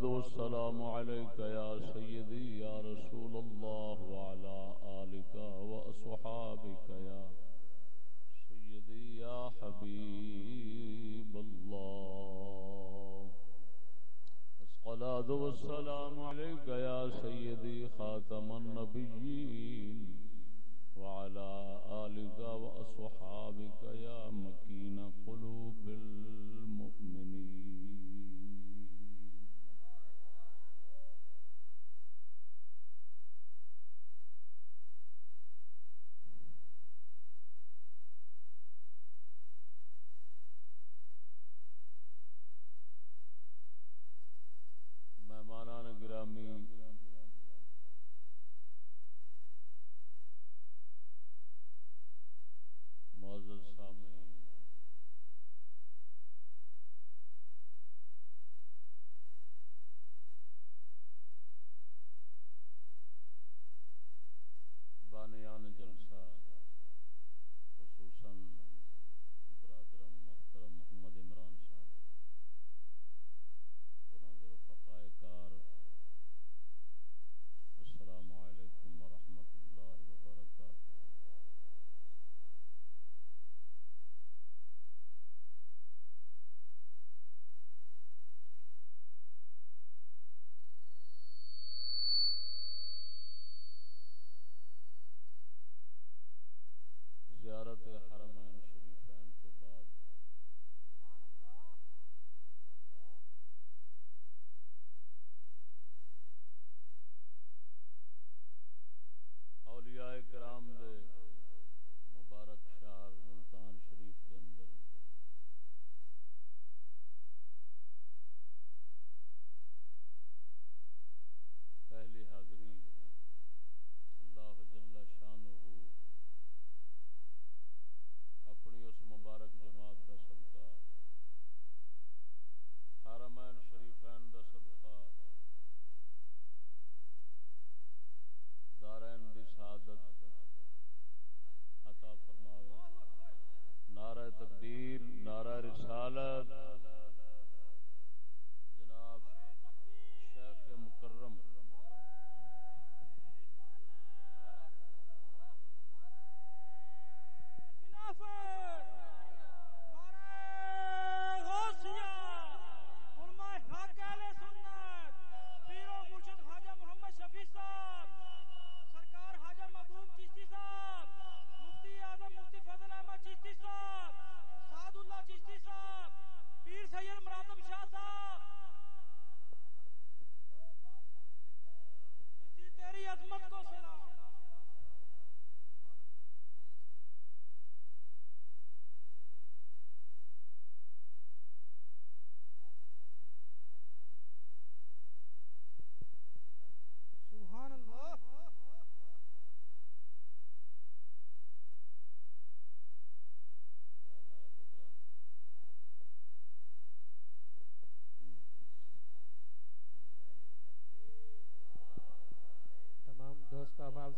الصلاة والسلام عليك يا سيدي، يا رسول الله، وعلى آلك وأصحابك يا سيدي، يا حبيب الله. الصلاة والسلام عليك يا سيدي، خاتم النبيين، وعلى آلك وأصحابك يا مكين قلوب المؤمنين.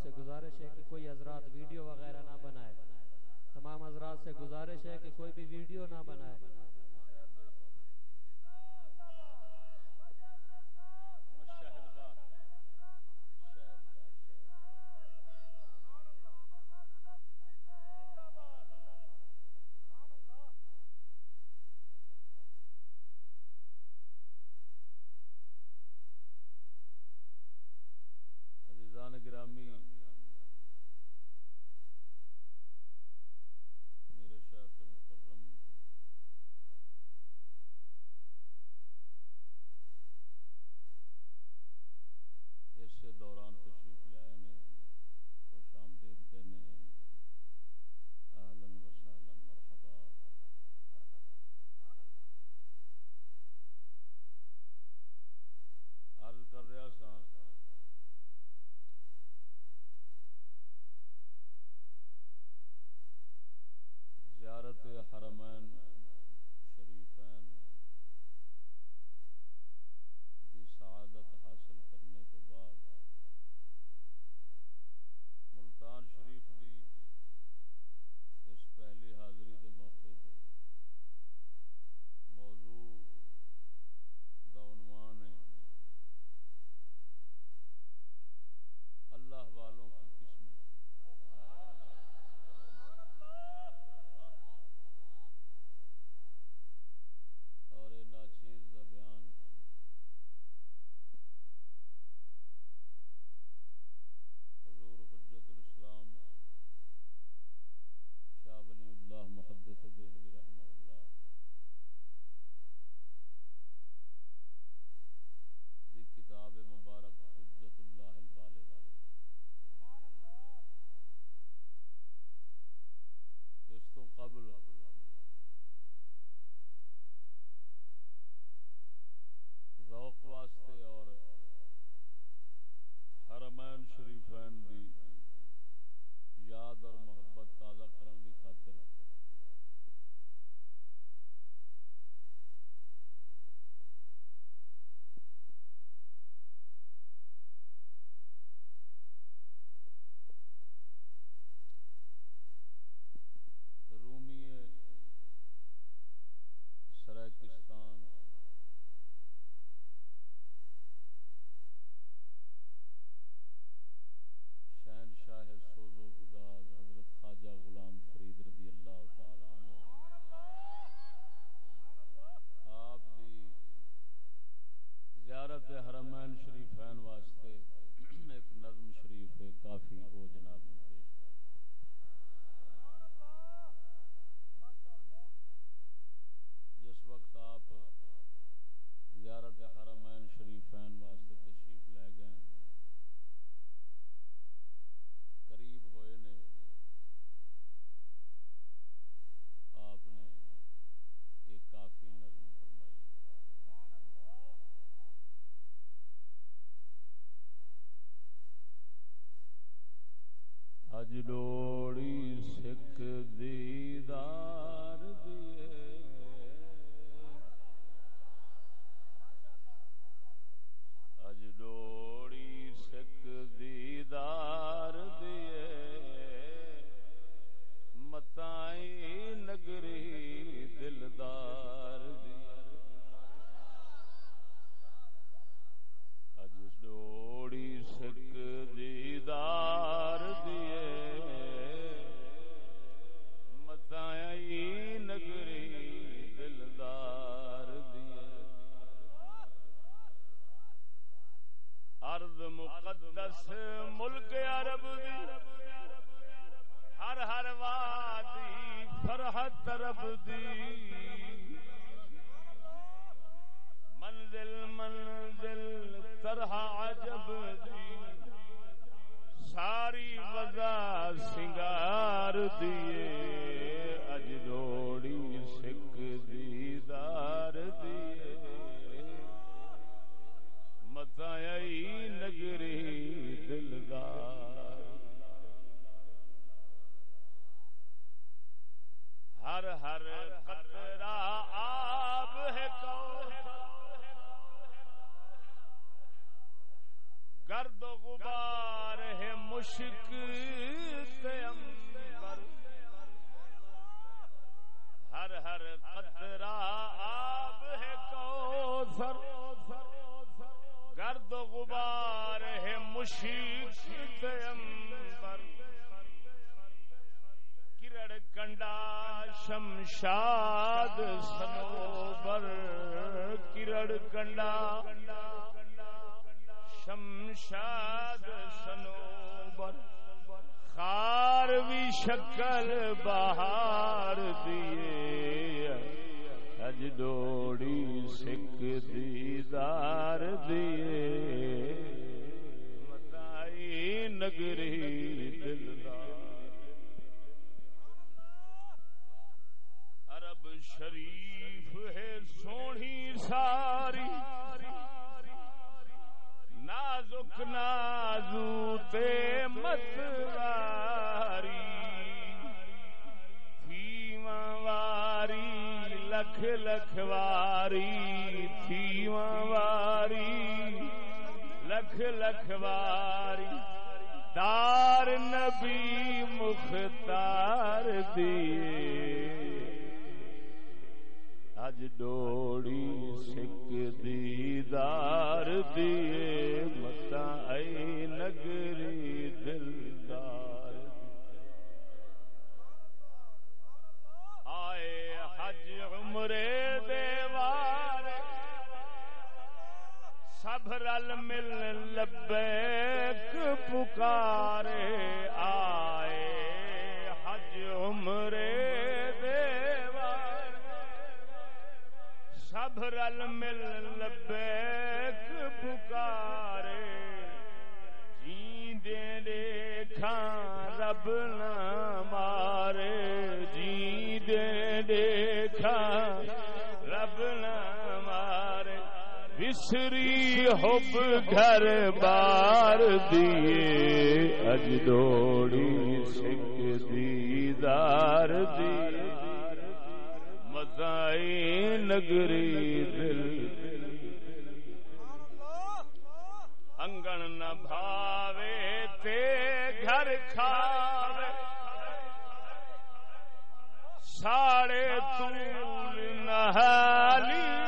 سے گزارش ہے کہ کوئی حضرات ویڈیو وغیرہ نہ بنائے تمام حضرات سے گزارش ہے کہ کوئی بھی ویڈیو نہ بنائے شکل بہار دیے اج ڈوڑی سکھ دیدار دیے متائی نگری دلدار۔ عرب شریف ہے سونی ساری۔ نازک نازو تے مت لکھ لکھ واری تھیواں واری لکھ لکھ واری دار نبی مختار دیے اج ڈوڑی سکھ دیدار دیے متا ائی نگری دلدار عمرے دیوار سب رل مل لبیک پکارے آئے حج عمرے دیوار سب رل مل لبیک پکارے جیندے دیکھا رب نہ بسری حب گھر بار دیے، اج دوڑی سکھ دیدار دیے۔ مزائی نگری دل۔ انگن نہ بھاوے، تے گھر کھاوے۔ ساڑے تول نہالی۔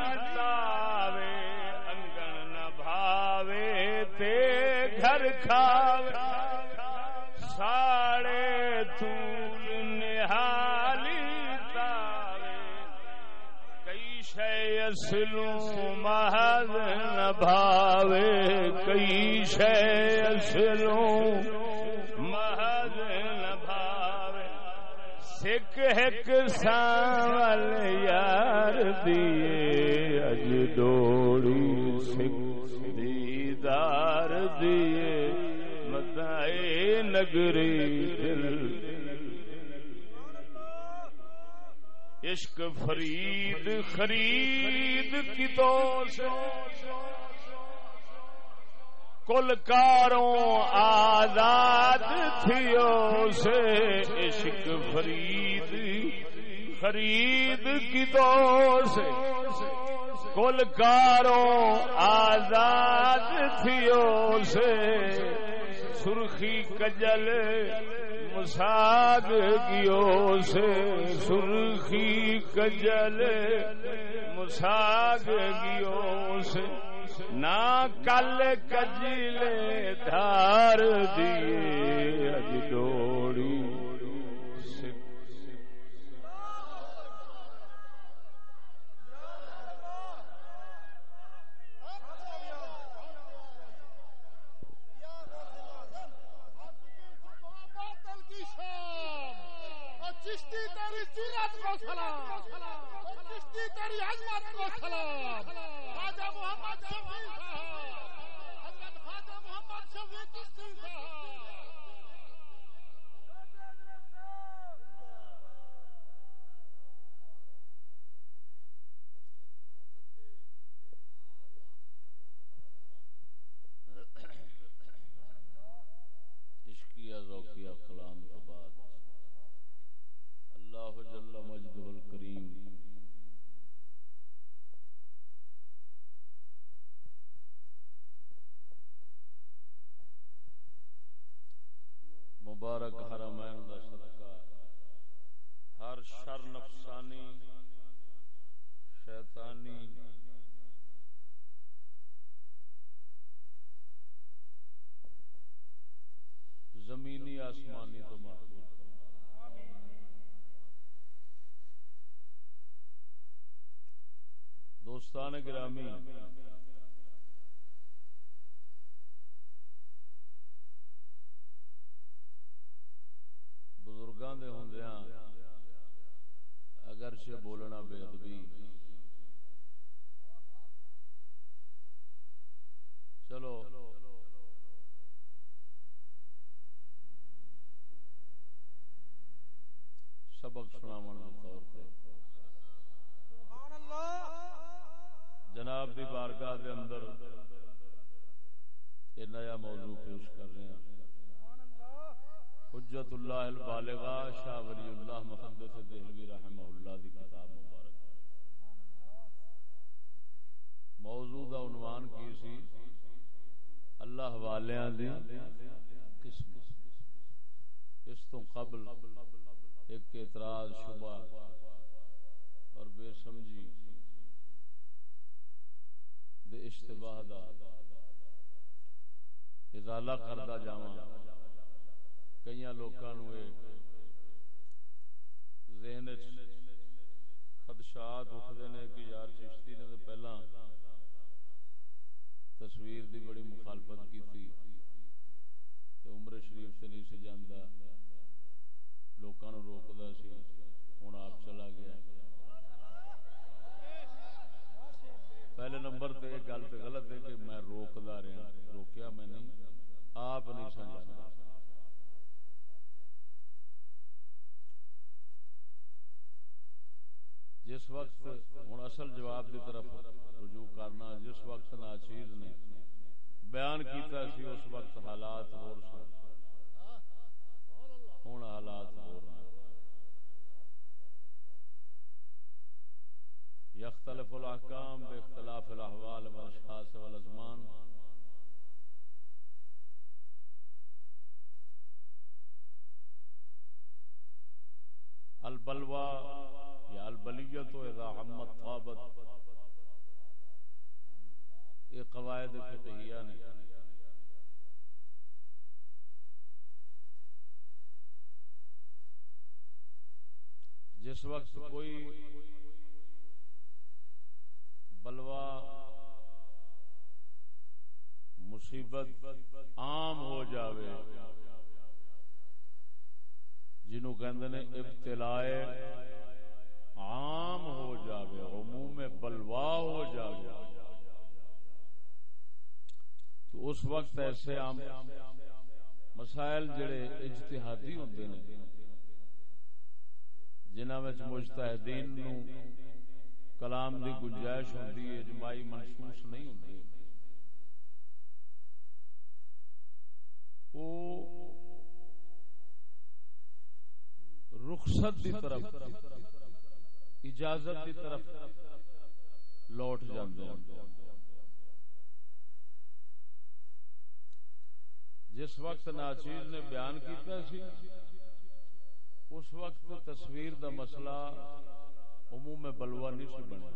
گھر کھاوے ساڑے تول نہالی تاوے۔ کئی شے اصلوں محض نہ بھاوے۔ کئی شے اصلوں محض نہ بھاوے۔ سکھ ایک ساول یار دیے اج ڈوڑی سکھ دیے متائے نگری دل۔ عشق فرید، خرید کی تو کل کاروں آزاد تھیو سے۔ عشق فرید، خرید کی تو سے۔ کل کاروں آزاد تھیو سے، سرخی کجل مساگ گیو سے، سرخی کجل مساگ گیو سے۔ نہ کل کجلے دھار دیے اج ڈوڑی سیرت کو سلام۔ چشتی تیری عظمت کو سلام۔ خواجہ محمد شفیع صاحب۔ حضرت خواجہ محمد شفیع چشتی صاحب عشقیہ ذوقیہ کلام تو بعد اللہ جل مجدہ الکریم مبارک حرمین دا صدقہ۔ ہر شر نفسانی شیطانی زمینی آسمانی تو محفوظ۔ دوستان گرامی بزرگاں دے ہوندیاں، اگرچہ بولنا بے ادبی۔ چلو۔ سبق سناون دے طور تے۔ سبحان اللہ جناب دی بارگاہ دے اندر یہ نیا موضوع پیش کر رہے ہیں۔ حجت اللہ البالغہ شاہ ولی اللہ محدث دہلوی رحمہ اللہ دی کتاب مبارک۔ موضوع دا عنوان کی سی؟ اللہ والیاں دی قسم اس تو قبل ایک اعتراض شبہ اور بے سمجھی دے اشتباہ دا ازالہ کردہ جاواں۔ کئی لوکاں ذہن خدشات اٹھتے ہیں کہ یار چشتی نے تو پہلا تصویر دی بڑی مخالفت کی تھی تو عمر شریف سے نہیں سی جانا لوکاں نو روکدا سی ہن آپ چلا گیا پہلے نمبر تے یہ گل تے غلط ہے کہ میں روکدا رہا روکیا میں نہیں آپ نہیں سمجھا جس وقت ہوں اصل جواب کی طرف رجوع کرنا، جس وقت ناچیز نے بیان کیتا سی، اس وقت حالات ہو ہوں حالات ہو یختلف الاحکام باختلاف الاحوال والاشخاص والازمان۔ البلوى یا البلیت و اذا عمت طابت یہ قواعد فقہیہ نے۔ جس وقت کوئی بلوا، مصیبت عام ہو جاوے، جنہوں کہندے نے ابتلائے عام ہو جاوے عموم بلوا ہو جاوے۔ تو اس وقت ایسے عام مسائل جڑے اجتہادی ہوندے نے، جنہاں وچ مجتہدین نو کلام دی گنجائش ہوندی ہے، اجماعی منصوص نہیں ہوندی۔ او رخصت دی طرف اجازت کی طرف لوٹ جاندے ہیں جس وقت ناچیز نے بیان کیتا سی، اس وقت تصویر دا مسئلہ عموم بلوا نہیں سی بنے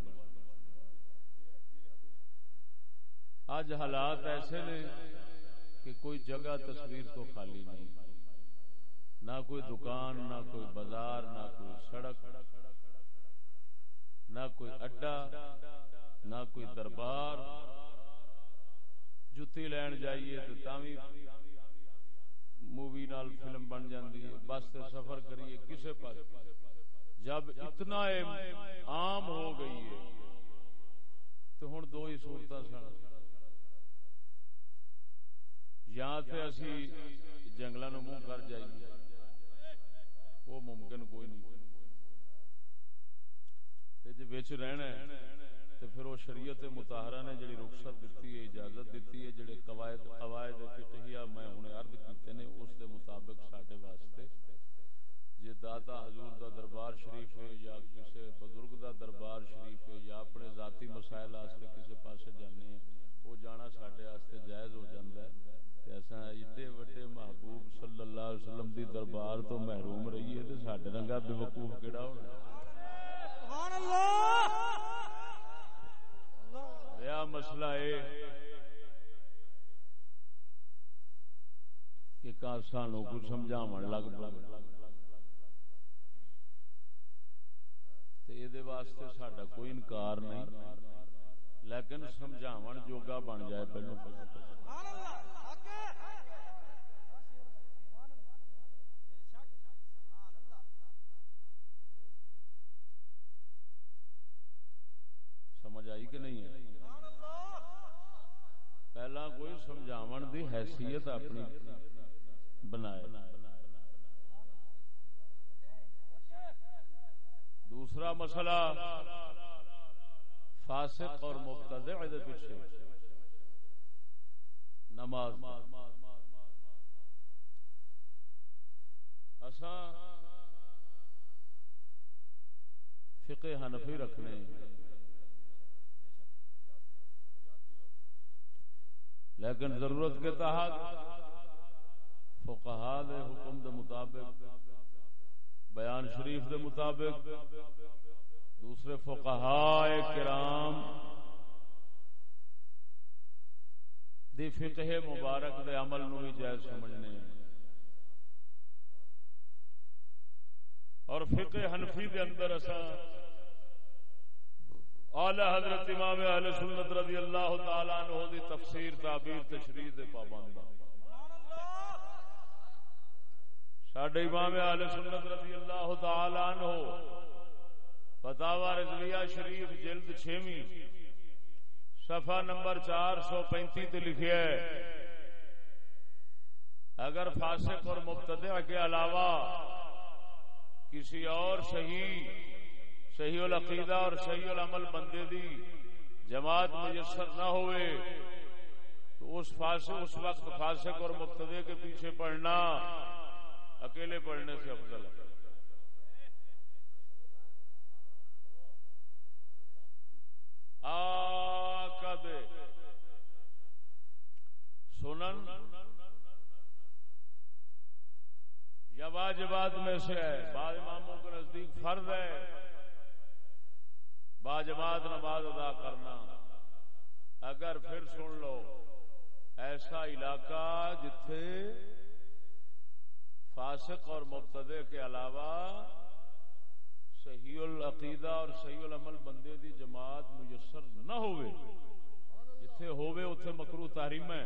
حالات ایسے نے کہ کوئی جگہ تصویر تو خالی نہیں، نہ کوئی دکان، نہ کوئی بازار، نہ کوئی سڑک۔ نہ کوئی اڈا، نہ کوئی دربار۔ جتی لین جائیے تو تاوی مووی نال فلم بن جاندی ہے۔ بس تے سفر کریے کسے پاس جب اتنا عام ہو گئی ہے، تو ہن دو ہی صورتاں سن۔ یا تے اسی جنگلاں نو منہ کر جائیے۔ وہ ممکن کوئی نہیں۔ وچ رہنا ہے، تے پھر وہ شریعت مطہرہ نے جڑی رخصت دتی ہے، اجازت دتی ہے، جڑے قواعد قواعد فقہیہ میں ہن عرض کیتے نے، اس دے مطابق ساڈے واسطے۔ جے داتا حضور دا دربار شریف ہے، یا کسی بزرگ دا دربار شریف ہے، یا اپنے ذاتی مسائل واسطے کسی پاسے جانے ہیں، وہ جانا ساڈے واسطے جائز ہو جاندا ہے۔ تے اساں ایڈے وڈے محبوب صلی اللہ علیہ وسلم دی دربار تو محروم رہیے، تے ساڈے رنگا بے وقوف کیڑا ہونا رہا مسئلہ ہے کہ سانو کو سمجھاو لگ پہ واسطے سڈا کوئی انکار نہیں، لیکن سمجھاو جوگا بن جائے پہلو۔ سمجھ آئی کہ نہیں؟ ہے پہلا کوئی سمجھاو دی حیثیت اپنی۔ بنائے۔ دوسرا مسئلہ، فاسق اور مبتدع پیچھے۔ نماز۔ فقہ حنفی رکھنے۔ لیکن ضرورت کے تحت فقہا دے حکم دے مطابق، بیان شریف دے مطابق، دوسرے فقہاء کرام دی فقہ مبارک دے عمل نو بھی جائز سمجھنے اور فقہ حنفی دے اندر اسا اعلی حضرت امام اہل سنت رضی اللہ تعالی عنہ دی تفسیر، تعبیر، تشریح دے پابند ہاں۔ ساڈے امام اہل سنت رضی اللہ تعالی عنہ فتاوا رضویہ شریف جلد چھویں، صفحہ نمبر چار سو پینتی تے لکھیا ہے، اگر فاسق اور مبتدع کے علاوہ کسی اور صحیح صحیح العقیدہ اور صحیح العمل بندے دی جماعت میسر نہ ہوئے، تو اس فاسق اس وقت فاسق اور مبتدع کے پیچھے پڑھنا اکیلے پڑھنے سے افضل ہے۔ سنن یا واجبات میں سے ہے۔ بعض اماموں کے نزدیک فرض ہے۔ باجماعت نماز ادا کرنا۔ اگر پھر سن لو، ایسا علاقہ جتھے فاسق اور مبتدے کے علاوہ صحیح العقیدہ اور صحیح العمل بندے دی جماعت میسر نہ ہوئے۔ جتھے ہوئے اتھے مکرو تحریم ہے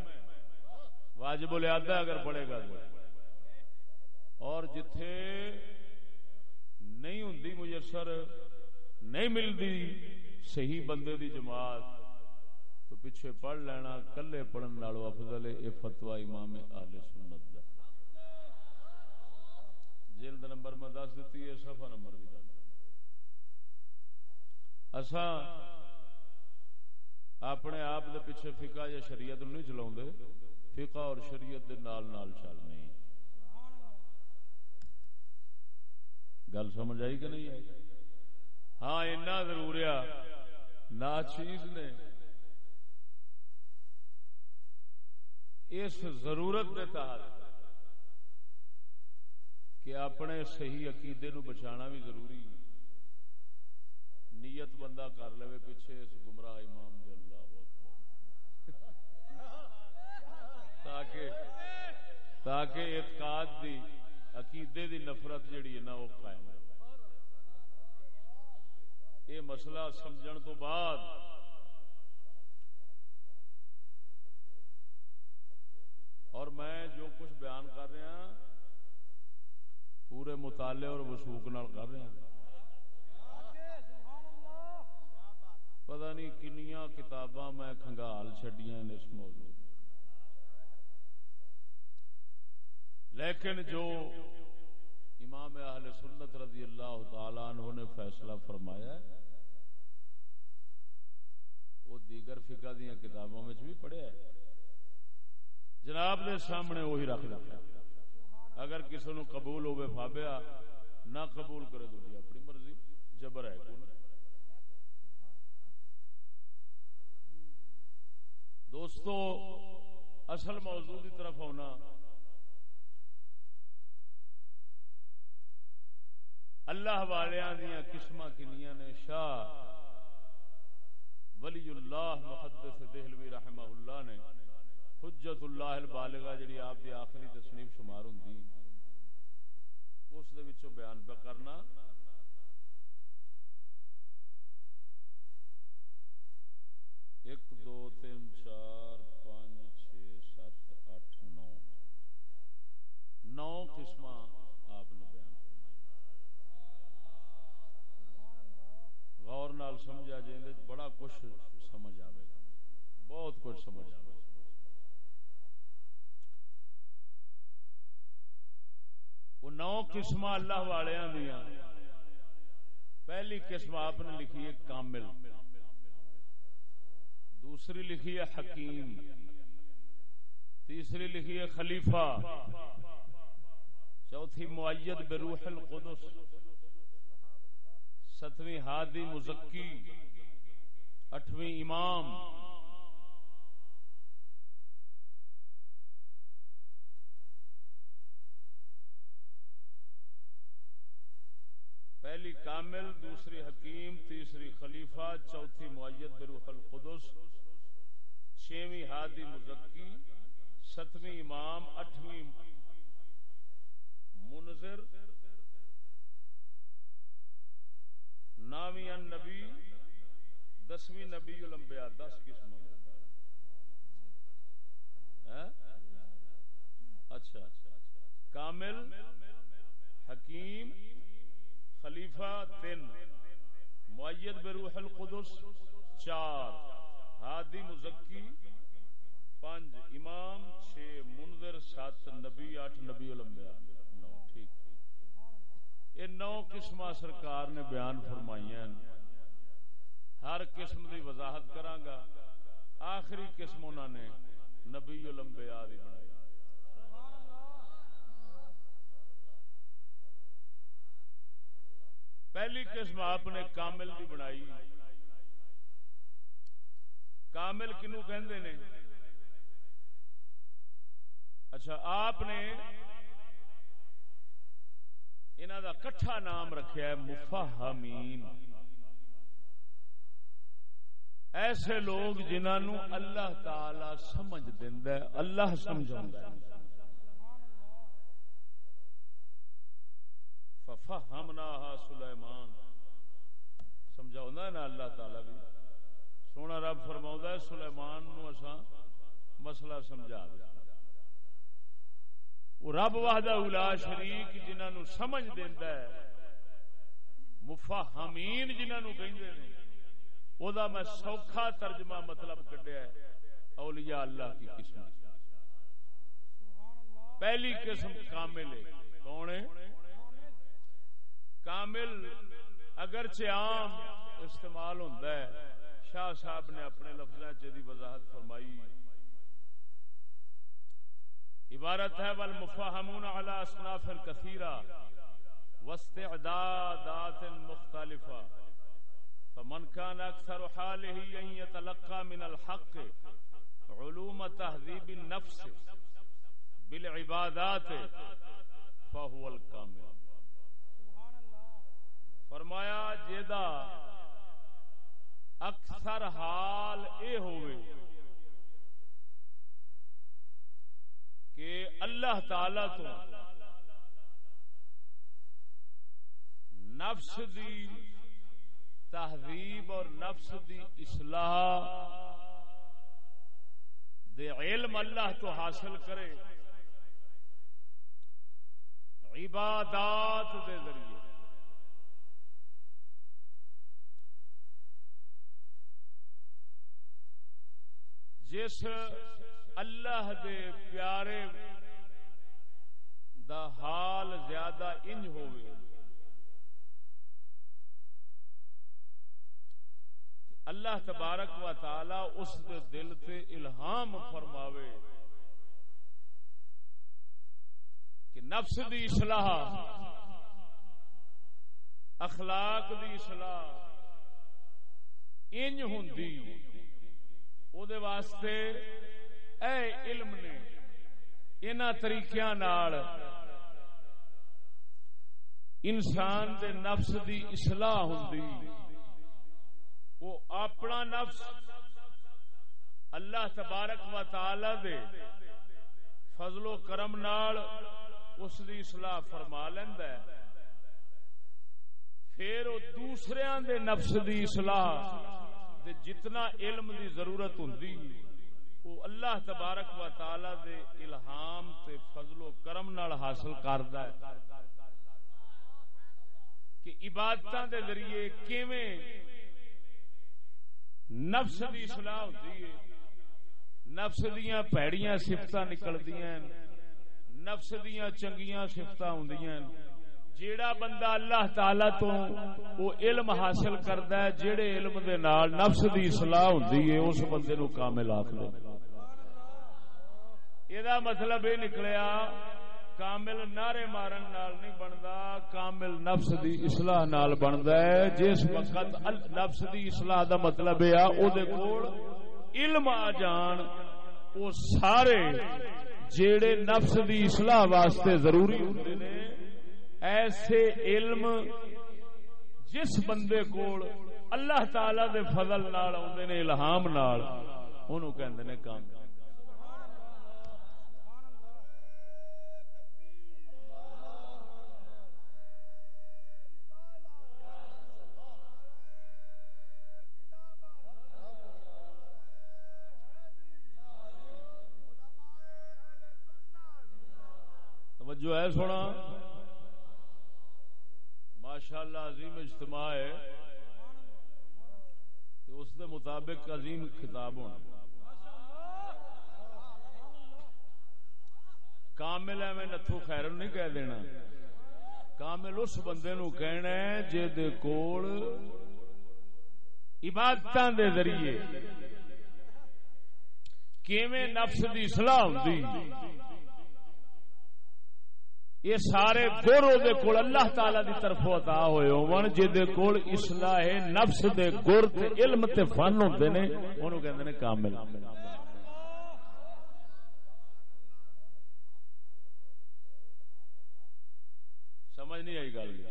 واجب الادا اگر پڑے گا اور جتھے نہیں ہوں میسر، نہیں ملتی صحیح بندے دی جماعت، تو پیچھے پڑھ لینا، کلے پڑھن افضل اے فتوا امام آل سنت۔ جلد نمبر میں دس دیتی ہے، صفحہ نمبر بھی دس اسا اپنے آپ دے پیچھے فقہ یا شریعت نہیں چلا فقہ اور شریعت دے نال نال چلنے۔ گل سمجھ آئی کہ نہیں؟ آئی ہاں اینا ضرور نا چیز نے اس ضرورت کے تحت کہ اپنے صحیح عقیدے نو بچانا بھی ضروری ہے۔ نیت بندہ کر لے پیچھے اس گمراہ امام دے اللہ تاکہ تاکہ اعتقاد دی، عقیدے دی نفرت جڑی ہے نا وہ قائم ہے یہ مسئلہ سمجھن تو بعد اور میں جو کچھ بیان کر رہا ہاں، پورے مطالعے اور وسوخ نال کر رہا پتہ نہیں کنیا کتاباں میں کنگال چڈیا اس موضوع لیکن جو امام اہل سنت رضی اللہ تعالی عنہ نے فیصلہ فرمایا وہ دیگر فقہ دیا کتابوں میں بھی پڑھیا ہے۔ جناب دے سامنے وہی رکھ دیتا اگر کسی نو قبول ہوئے فابیا نہ قبول کرے تو جی اپنی مرضی، جبر ہے کون؟ دوستو، اصل موضوع کی طرف ہونا اللہ والیاں دیا قسم کنیا نے، شاہ ولی اللہ محدث دہلوی رحمہ اللہ نے۔ حجت اللہ البالغہ جڑی آپ دی آخری تصنیف شمار ہوں اس دے وچوں بیان پہ کرنا۔ ایک، دو، تین، چار، پانچ، چھ، سات اٹھ نو۔ نو قسم آپ نے بیان غور نال سمجھا جائے، بڑا کچھ سمجھ آئے گا۔ بہت کچھ سمجھ آئے گا وہ نو قسم اللہ والوں دیا پہلی قسم آپ نے لکھی ہے کامل۔ دوسری لکھی ہے حکیم۔ تیسری لکھی ہے خلیفہ۔ چوتھی معید بروح القدس۔ ستویں ہادی مزکی۔ اٹھویں امام پہلی کامل، دوسری حکیم، تیسری خلیفہ، چوتھی معیت بروح القدس، چھویں ہادی مزکی، ستویں امام، اٹھویں منظر ناویں نبی دسویں نبی الانبیاء، دس قسم ہاں؟ اچھا۔ کامل، حکیم خلیفہ تین معید بروح القدس، چار، ہادی مزکی، پانچ، امام، چھ منظر سات، نبی، آٹھ، نبی الانبیاء، نو، ٹھیک۔ یہ نو قسم سرکار نے بیان فرمائی ہر قسم دی وضاحت کرانگا آخری قسم انہوں نے نبی الانبیاء دی بنائی۔ پہلی قسم آپ نے کامل دی بنائی. کامل کنو کہندے نے؟ اچھا آپ نے انہوں دا کٹھا نام رکھا ہے مفہمین ایسے لوگ جنہوں اللہ تعالی سمجھ دینا اللہ سمجھا ففہمناہا سلیمان سمجھاؤں نا اللہ تعالی بھی۔ سونا رب فرماؤں ہے، سلیمان نو اسا مسئلہ سمجھا دے۔ رب وحدہ اولا شریک جنہوں سمجھ دینا ہے، مفاہمین مفہمین جنہوں کہیں دے او دا میں سوکھا ترجمہ مطلب کڈیا ہے، اولیاء اللہ کی قسم۔ پہلی قسم کامل ہے، کون ہے؟ کامل، اگرچہ عام استعمال ہوتا ہے، شاہ صاحب نے اپنے لفظ دی وضاحت فرمائی۔ عبارت ہے، والمفاہمون علی اصناف کثیرہ، واستعدادات مختلفہ۔ فمن كان اكثر حاله ان يتلقى من الحق علوم تهذيب النفس بالعبادات، فهو الكامل فرمایا جیدا اکثر حال اے ہوئے کہ اللہ تعالی تو نفس دی تہذیب اور نفس دی اصلاح دے علم اللہ تو حاصل کرے، عبادات دے ذریعے۔ جس اللہ دے پیارے دا حال زیادہ انج ہوئے۔ اللہ تبارک و تعالی اس دے دل تے الہام فرماوے کہ نفس دی اصلاح، اخلاق دی اصلاح انج ہوندی۔ او دے واسطے اے علم نے انہاں طریقیاں نال انسان دے نفس دی اصلاح ہوندی وہ اپنا نفس اللہ تبارک و تعالی دے فضل و کرم نال اس دی اصلاح فرما لیندا ہے پھر وہ دوسریاں دے نفس دی اصلاح دے جتنا علم دی ضرورت ہوندی وہ اللہ تبارک و تعالی دے الہام تے فضل و کرم نال حاصل کردا ہے۔ کہ عبادتاں دے ذریعے کیویں نفس دی اصلاح ہوتی ہے، نفس دیا پیڑیاں سفت نکلدی نفس دیا چنگیاں سفت ہوں جیڑا بندہ اللہ تعالی تو وہ علم حاصل کرتا ہے، جیڑے علم دے نال نفس دی اصلاح ہوتی ہے، اس بندے نو کامل آخ لو یہ مطلب یہ نکلیا، کامل نعرے مارن نال نہیں بندا، کامل نفس دی اصلاح نال بندا ہے۔ جس وقت نفس دی اصلاح دا مطلب ہے او دے کول علم آ جان، او سارے جیڑے نفس دی اصلاح واسطے ضروری ہوندے نے ایسے علم جس بندے کول اللہ تعالی دے فضل نال آدھے نے، الہام نال انہوں کہندے نے کام۔ توجہ ہے سونا؟ ماشاء اللہ عظیم اجتماع ہے تو اس دے مطابق عظیم خطاب ہونا۔ کامل ہے، میں نتھو خیر نہیں کہہ دینا۔ کامل اس بندے نو کہنا ہے جے دے کول عبادتاں دے ذریعے کیویں نفس دی اصلاح ہوندی؟ یہ سارے گر دے کول اللہ تعالی دی طرف عطا ہوئے ہون جے دے کول اصلاح نفس دے گر تے علم تے فن ہوندے نے، اونوں کہندے نے کامل۔ سمجھ نہیں آئی گل۔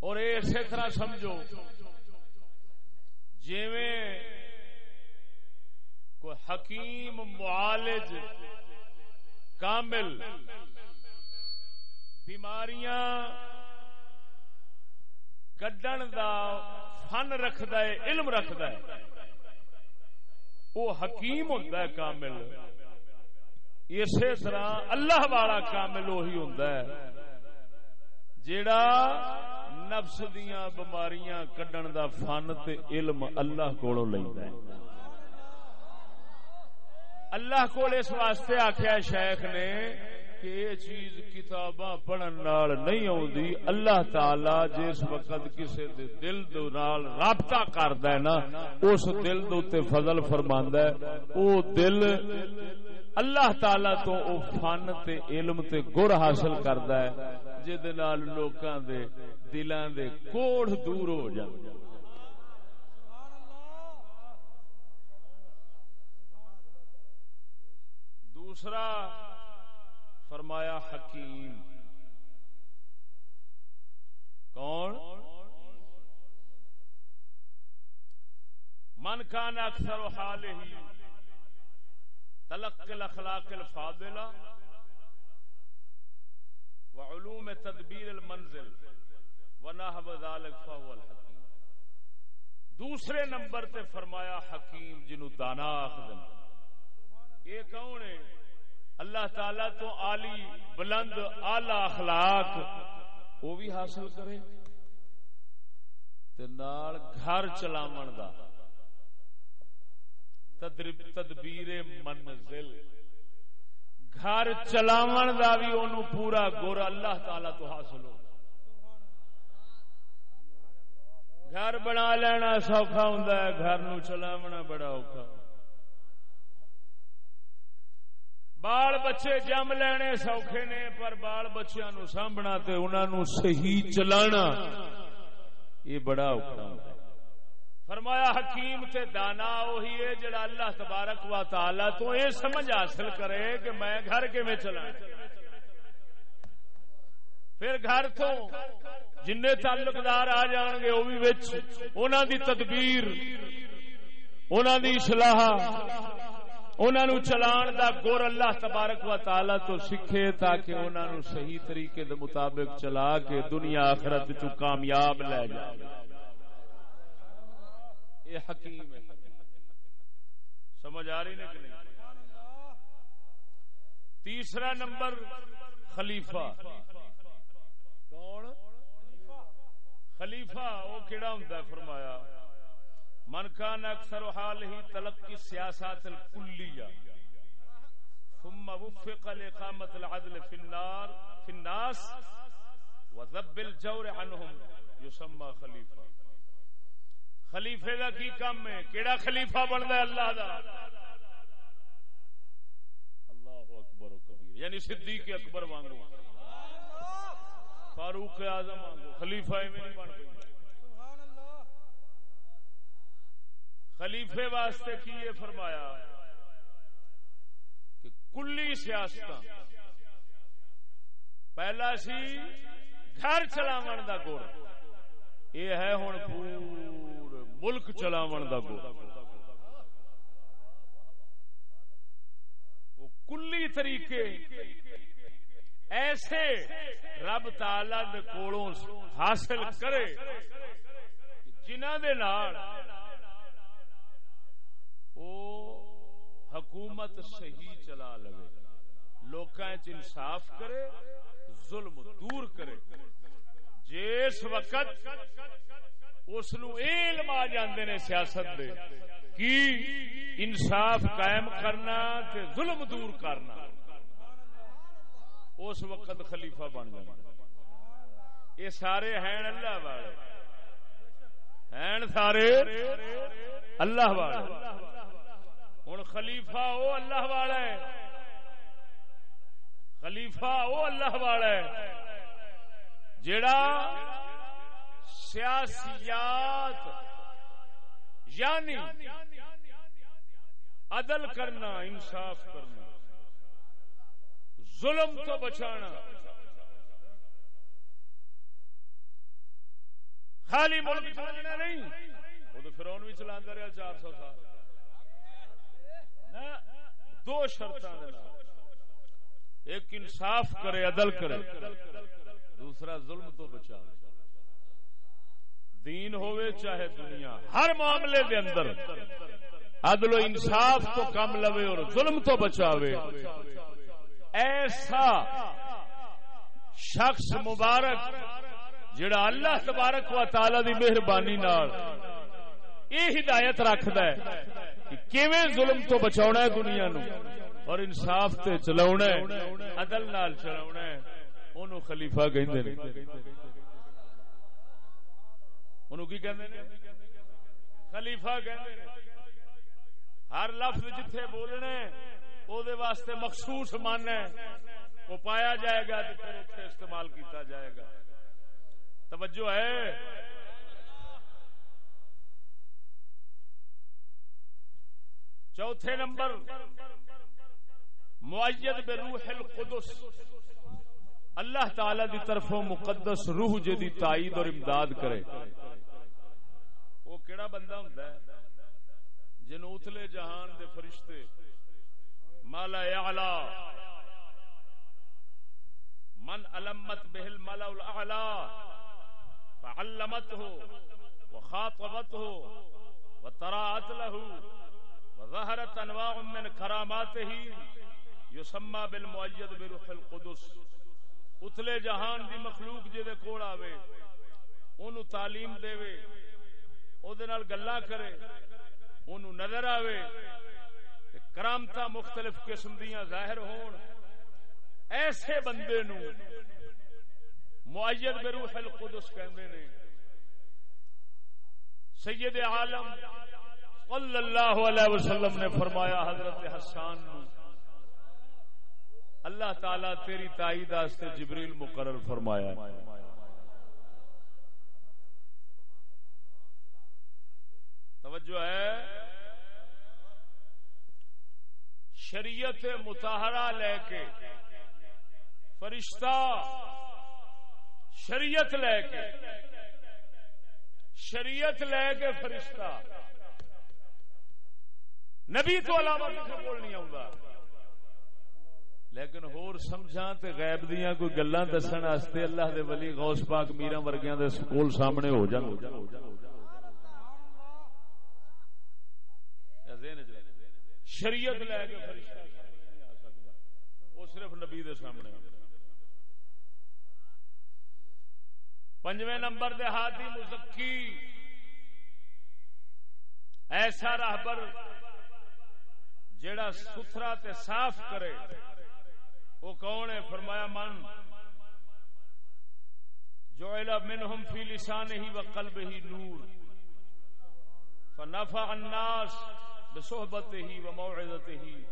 اور اسی طرح سمجھو، جیویں کوئی حکیم معالج، کامل، بیماریاں کڈن دا فن رکھد ہے، علم رکھد ہے۔ وہ حکیم ہوتا ہے، کامل۔ اسی طرح اللہ والا کامل وہی ہوتا ہے، جیڑا نفس دیاں بیماریاں کڈن دا فن تے علم اللہ کو لینا ہے۔ اللہ کو اس واسطے آخیا شیخ نے کہ یہ چیز کتاباں پڑھن نال نہیں آتی اللہ تعالی جس وقت کسی دے دل دو نال رابطہ کرد ہے نا، اس دل دے فضل فرماندا ہے۔ او دل اللہ تعالی تو او فن تے علم تے گر حاصل کردا ہے جے نال لوکاں دے دلاں دے کوڑ دور ہو جاندے۔ دوسرا فرمایا حکیم۔ کون؟ من کان اکثر حال ہی تلق الاخلاق الفاضلہ وعلوم تدبیر المنزل ونحو ذلك فهو الحکیم۔ دوسرے نمبر تے فرمایا حکیم جنو دانا آخدن یہ کون ہے اللہ تعالی تو عالی بلند اعلی اخلاق وہ بھی حاصل کرے تے نال گھر چلاون دا تدبیر منزل گھر چلاون دا بھی اونوں پورا گر اللہ تعالی تو حاصل ہو گھر بنا لینا سوکھا ہوں گھر نو چلاونا بڑا اوکھا۔ بال بچے جم لینے سوکھے نے، پر بال بچیا نو سامنا تے انہوں نو صحیح چلانا، یہ بڑا اوکھا فرمایا، حکیم تے دانا وہی ہے جڑا اللہ تبارک و تعالی تو یہ سمجھ حاصل کرے کہ میں گھر کے میں چلا پھر گھر تو جن تعلق دار آ جان گے، وہ بھی وچ۔ انہاں دی تدبیر، انہاں دی اصلاح انہوں چلان دا گور اللہ تبارک و تعالی تو سکھے تاکہ انہوں صحیح طریقے دے مطابق چلا کے دنیا آخرت چو کامیاب لے جائے۔ یہ حکیم ہے۔ سمجھ آ رہی نے کہ نہیں؟ تیسرا نمبر خلیفہ۔ کون؟ خلیفہ، وہ کہڑا ہوں فرمایا۔ من کان اکثر حال ہی تلقی سیاسات الکلیہ، ثم وفق لقامت العدل فی النار، فی الناس، وذب الجور عنہم، یسمى خلیفہ۔ خلیفے دا کی کام ہے؟ کیڑا خلیفہ بندا ہے اللہ دا؟ اللہ اکبر و کبیر۔ یعنی صدیق اکبر وانگو۔ فاروق اعظم وانگو۔ خلیفہ میں نہیں بن گئی۔ خلیفے واسطے کی یہ فرمایا کہ کلی سیاست پہلا سی گھر چلاو دا گڑ، یہ ہے ہوں پور ملک چلاو دا گڑ۔ وہ کلی طریقے ایسے رب تالا کولوں حاصل کرے جنہ دے نال او حکومت صحیح چلا لگے لوکاں انصاف کرے، ظلم دور کرے۔ جس وقت اس علم آ جاندے نے سیاست دے، کی انصاف قائم کرنا تے ظلم دور کرنا، اس وقت خلیفہ بن جائے یہ سارے ہیں اللہ والے۔ ہیں سارے اللہ والے۔ ہوں خلیفہ او اللہ والا ہے۔ خلیفہ او اللہ والا ہے۔ جڑا سیاسیات یعنی عدل کرنا، انصاف کرنا، ظلم تو بچانا۔ خالی ملک چلانا نہیں، وہ تو فرون بھی چلا رہا چار سو سال۔ دو شرط ایک انصاف کرے، عدل کرے۔ دوسرا ظلم تو بچا دین ہوئے چاہے دنیا، ہر معاملے دے اندر۔ عدل و انصاف تو کم لوے اور ظلم تو بچاوے۔ ایسا شخص مبارک جڑا اللہ تبارک و تعالی دی مہربانی نال یہ ہدایت رکھد ہے۔ کہ کیویں ظلم تو بچاونا ہے دنیا نو؟ اور انصاف تے چلاونا ہے، عدل نال چلاونا ہے۔ اونوں خلیفہ کہندے نے۔ اونوں کی کہندے نے؟ خلیفہ کہندے نے۔ ہر لفظ جتھے بولنا ہے او دے واسطے مخصوص من ہے۔ وہ پایا جائے گا تو پھر اتنے استعمال کیتا جائے گا۔ توجہ ہے؟ چوتھے نمبر معید بے روح القدس۔ اللہ تعالی دی طرفوں مقدس روح جدی تائید اور امداد کرے۔ وہ کیڑا بندہ ہوتا ہے؟ جن اتلے جہان دے فرشتے۔ مالا اعلی۔ من علمت بہل مالا الاعلی، فعلمته وخاطبته وطرات له وظهرت انواع من کراماته يسمى بالمؤيد بروح القدس. اتلے جہان دی مخلوق جے دے کول آوے، اونوں تعلیم دے وے او دے نال گلاں کرے، اونوں نظر آوے تے کرامتا مختلف قسم دیاں ظاہر ہون۔ ایسے بندے نو معید بروح القدس کہندے نے۔ سید عالم صلی اللہ علیہ وسلم نے فرمایا، حضرت حسان نو، اللہ تعالی تیری تائید واسطے جبریل مقرر فرمایا توجہ ہے؟ شریعت متحرہ لے کے، فرشتہ شریعت لے کے، شریعت لے کے فرشتہ نبی تو علاوہ کسی کول نہیں آؤں لیکن ہور سمجھا تے غیب دیاں کوئی گلاں دسن واسطے اللہ دے ولی غوث پاک میرا ورگیاں دے کول سامنے ہو جان۔ شریعت لے کے فرشتہ نہیں آ سکتا۔ وہ صرف نبی دے سامنے آ پنجویں نمبر دے ہاتھی مزکی۔ ایسا راہبر جیڑا ستھرا تے صاف کرے، وہ کون ہے؟ فرمایا، من جو منہم فی لسان ہی و قلب ہی نور، فنفع الناس بصحبت ہی و موعظت ہی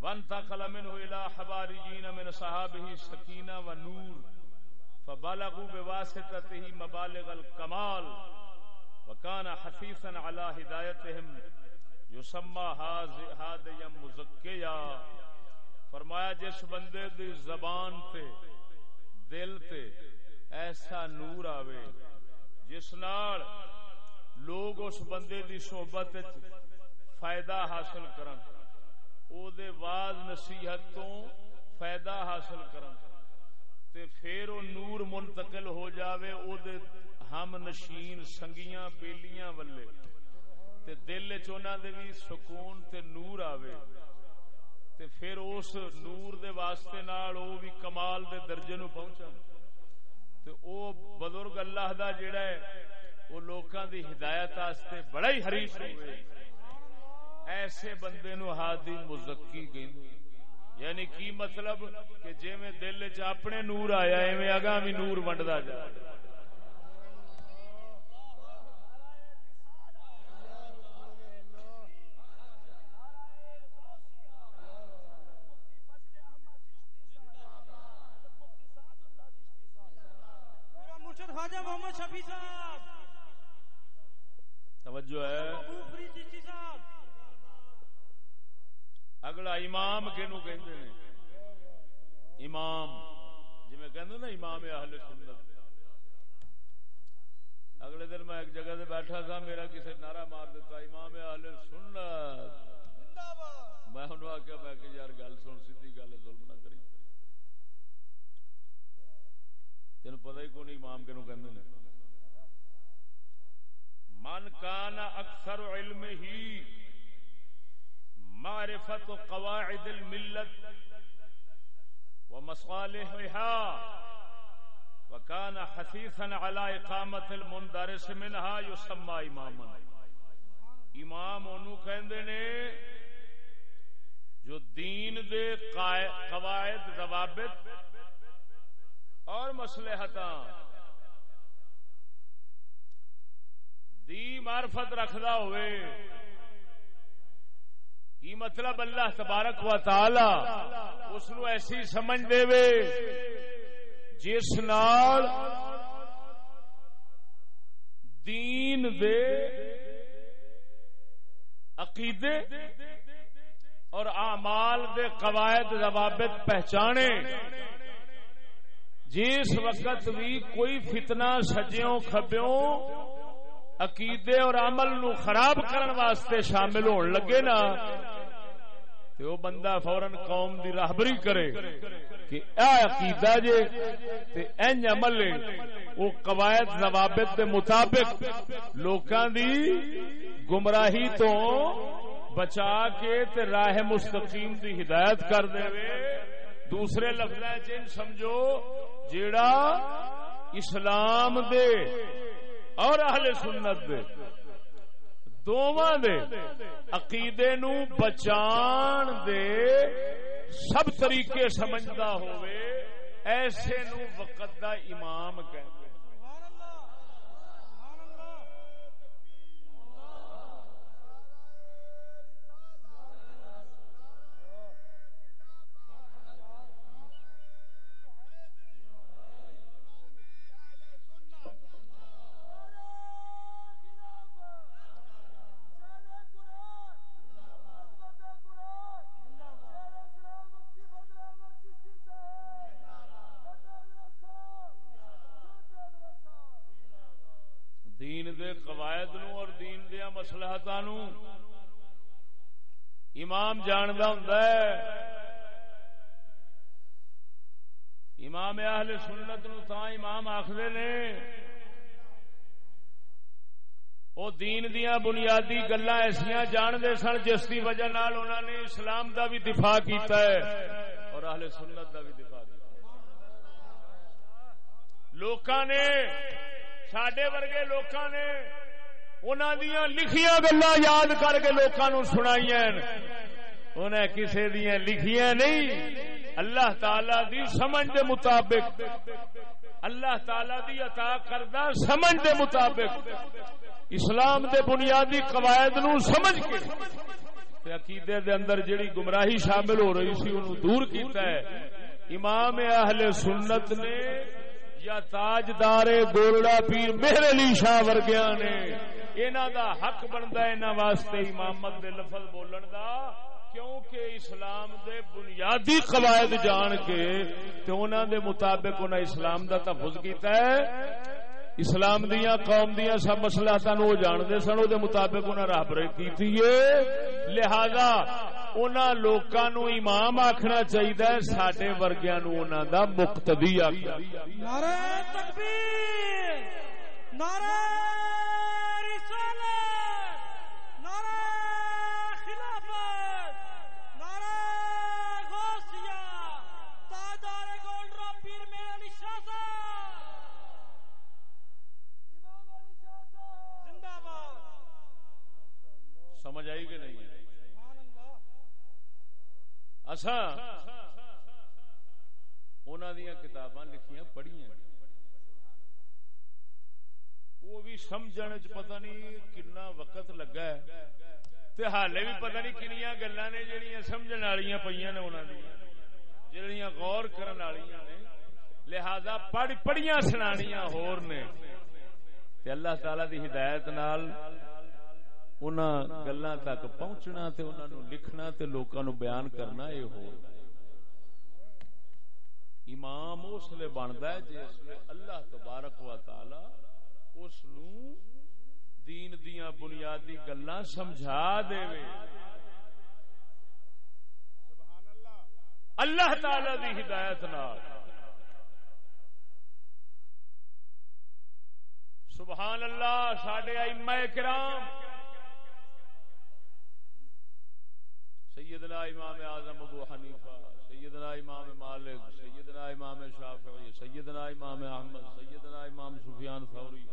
وانتقل منہ الى حبارجین من صحابہ سکینہ و نور فبالغوا بواسطته مبالغ الکمال وکان الكمال وكان حثيثا على هدايتهم يسمى هاديا مزكيا فرمایا جس بندے دی زبان تے، دل تے ایسا نور آوے، جس نال لوگ اس بندے دی صحبت فائدہ حاصل کرن، او دے واز نصیحت تو فائدہ حاصل کرن، تے پھر او نور منتقل ہو جاوے، او دے ہم نشین، سنگیاں، بیلیاں ولے تے دل چونا دے بھی سکون تے نور آوے۔ تے پھر اس نور دے واسطے نال او بھی کمال دے درجے نو پہنچن۔ تے او بزرگ اللہ دا جڑا ہے وہ لوکاں دی ہدایت واسطے بڑا ہی حریص ہوئے۔ ایسے بندے نو ہادی مزکی گئی۔ یعنی کی مطلب کہ جی میں دل چ اپنے نور آیا، ایویں اگاں بھی نور ونڈدا جائے مرشد خواجہ محمد شفیع صاحب۔ توجہ ہے۔ صاحب۔ اگلا امام کینو کہندے نے؟ امام جی میں کہندے نا امام اہل سنت۔ اگلے دن میں ایک جگہ سے بیٹھا تھا میرا کسی نعرہ مار دیتا امام اہل سنت۔ میں انہوں آخیا میں کہ یار گل سن سیدھی گل ظلم نہ کری۔ تین پتہ ہی کون امام کینو کہندے من کان اکثر علم ہی معرفت قواعد الملت ومصالحها وكان حثيثا على اقامه المندرس منها يسمى اماما۔ امام انہوں کہندے نے جو دین دے قواعد ضوابط اور مصلحتاں۔ دی معرفت رکھدا ہوئے۔ کی مطلب اللہ تبارک و تعالی اس نو ایسی سمجھ دے وے جس نال دین دے عقیدے اور اعمال دے قواعد ضوابط پہچانے۔ جس وقت بھی کوئی فتنہ سجیوں کھبیوں عقیدے اور عمل نو خراب کرن واسطے شامل ہون لگے نا، تے وہ بندہ فورن قوم دی راہبری کرے کہ اے عقیدہ جے، تے این عمل ہے وہ قواعد ضوابط دے مطابق لوکاں دی گمراہی تو بچا کے تے راہ مستقیم دی ہدایت کر دے دوسرے لفظ سمجھو، جیڑا اسلام دے اور اہل سنت دے۔ دونوں دے۔ عقیدے نو بچان دے سب طریقے سمجھدا ہوئے ایسے نو وقت دا امام کہندے سبحان اللہ سبحان اللہ دین دے قواعد نو اور دین دیا نو امام جاندا ہوندا ہے۔ امام اہل سنت نو تا امام آخدے نے۔ وہ دین دیا بنیادی گلا ایسا جانتے سن جس کی وجہ نال انہوں نے اسلام دا بھی دفاع کیتا ہے اور اہل سنت دا بھی دفاع کیتا لوکاں نے سڈے ورگے لوکاں نے انہوں دیا لکھیا گلا یاد کر کے لوکاں نو سنائی انہیں کسی دیا لکھیا نہیں۔ اللہ تعالی دی سمجھ دے مطابق۔ اللہ تعالی دی عطا کردہ سمجھ دے مطابق۔ اسلام دے بنیادی قواعد نو سمجھ کے تے عقیدے دے اندر جڑی گمراہی شامل ہو رہی سی انہوں دور کیتا ہے۔ امام اہل سنت نے یا تاجدار گولڑا پیر میرے علی شاہ ورگیا نے انہاں دا حق بندا انہاں واسطے امامت دے لفظ بولن دا، کیونکہ اسلام دے بنیادی قواعد جان کے تے انہاں دے مطابق انہاں اسلام دا تحفظ کیتا ہے۔ اسلام دیا قوم دیا سب مسلحات وہ جانتے سن وہ مطابق انہیں رابر کی لہذا ان لوگوں امام آخنا چاہیے سڈے ورگیا نو انہوں دا مقتدی آخر نعرہ تکبیر! نعرہ رسالت نعرہ خلافت نعرہ غوثیہ تاجدار گولڈ را پیر میرے علی شاہ صاحب۔ امام علی شاہ صاحب زندہ باد۔ سمجھ آئی کہ نہیں؟ اصا انہوں دیا کتاباں لکھیاں پڑھیاں۔ وہ بھی سمجھنے چ پتہ نہیں کنا وقت لگا ہے۔ تے حالے بھی پتہ نہیں کنیاں گلاں نے جڑیاں سمجھن والیاں پਈਆਂ نے انہاں دی۔ جڑیاں غور کرن والیاں نے۔ لہذا پڑھ پڑھیاں سنانیاں ہور نے۔ تے اللہ تعالی دی ہدایت نال انہاں گلاں تک پہنچنا تے انہاں نو لکھنا تے لوکاں نو بیان کرنا اے ہو امام اس لیے بنتا ہے جس اللہ تبارک و تعالی اس دین دیاں بنیادی گلاں سمجھا دے اللہ تعالی دی ہدایت نال۔ سبحان اللہ، ساڈے ائمہ کرام سیدنا امام اعظم ابو حنیفہ، سیدنا امام مالک، سیدنا امام شافعی، سیدنا امام احمد، سیدنا امام سفیان ثوری.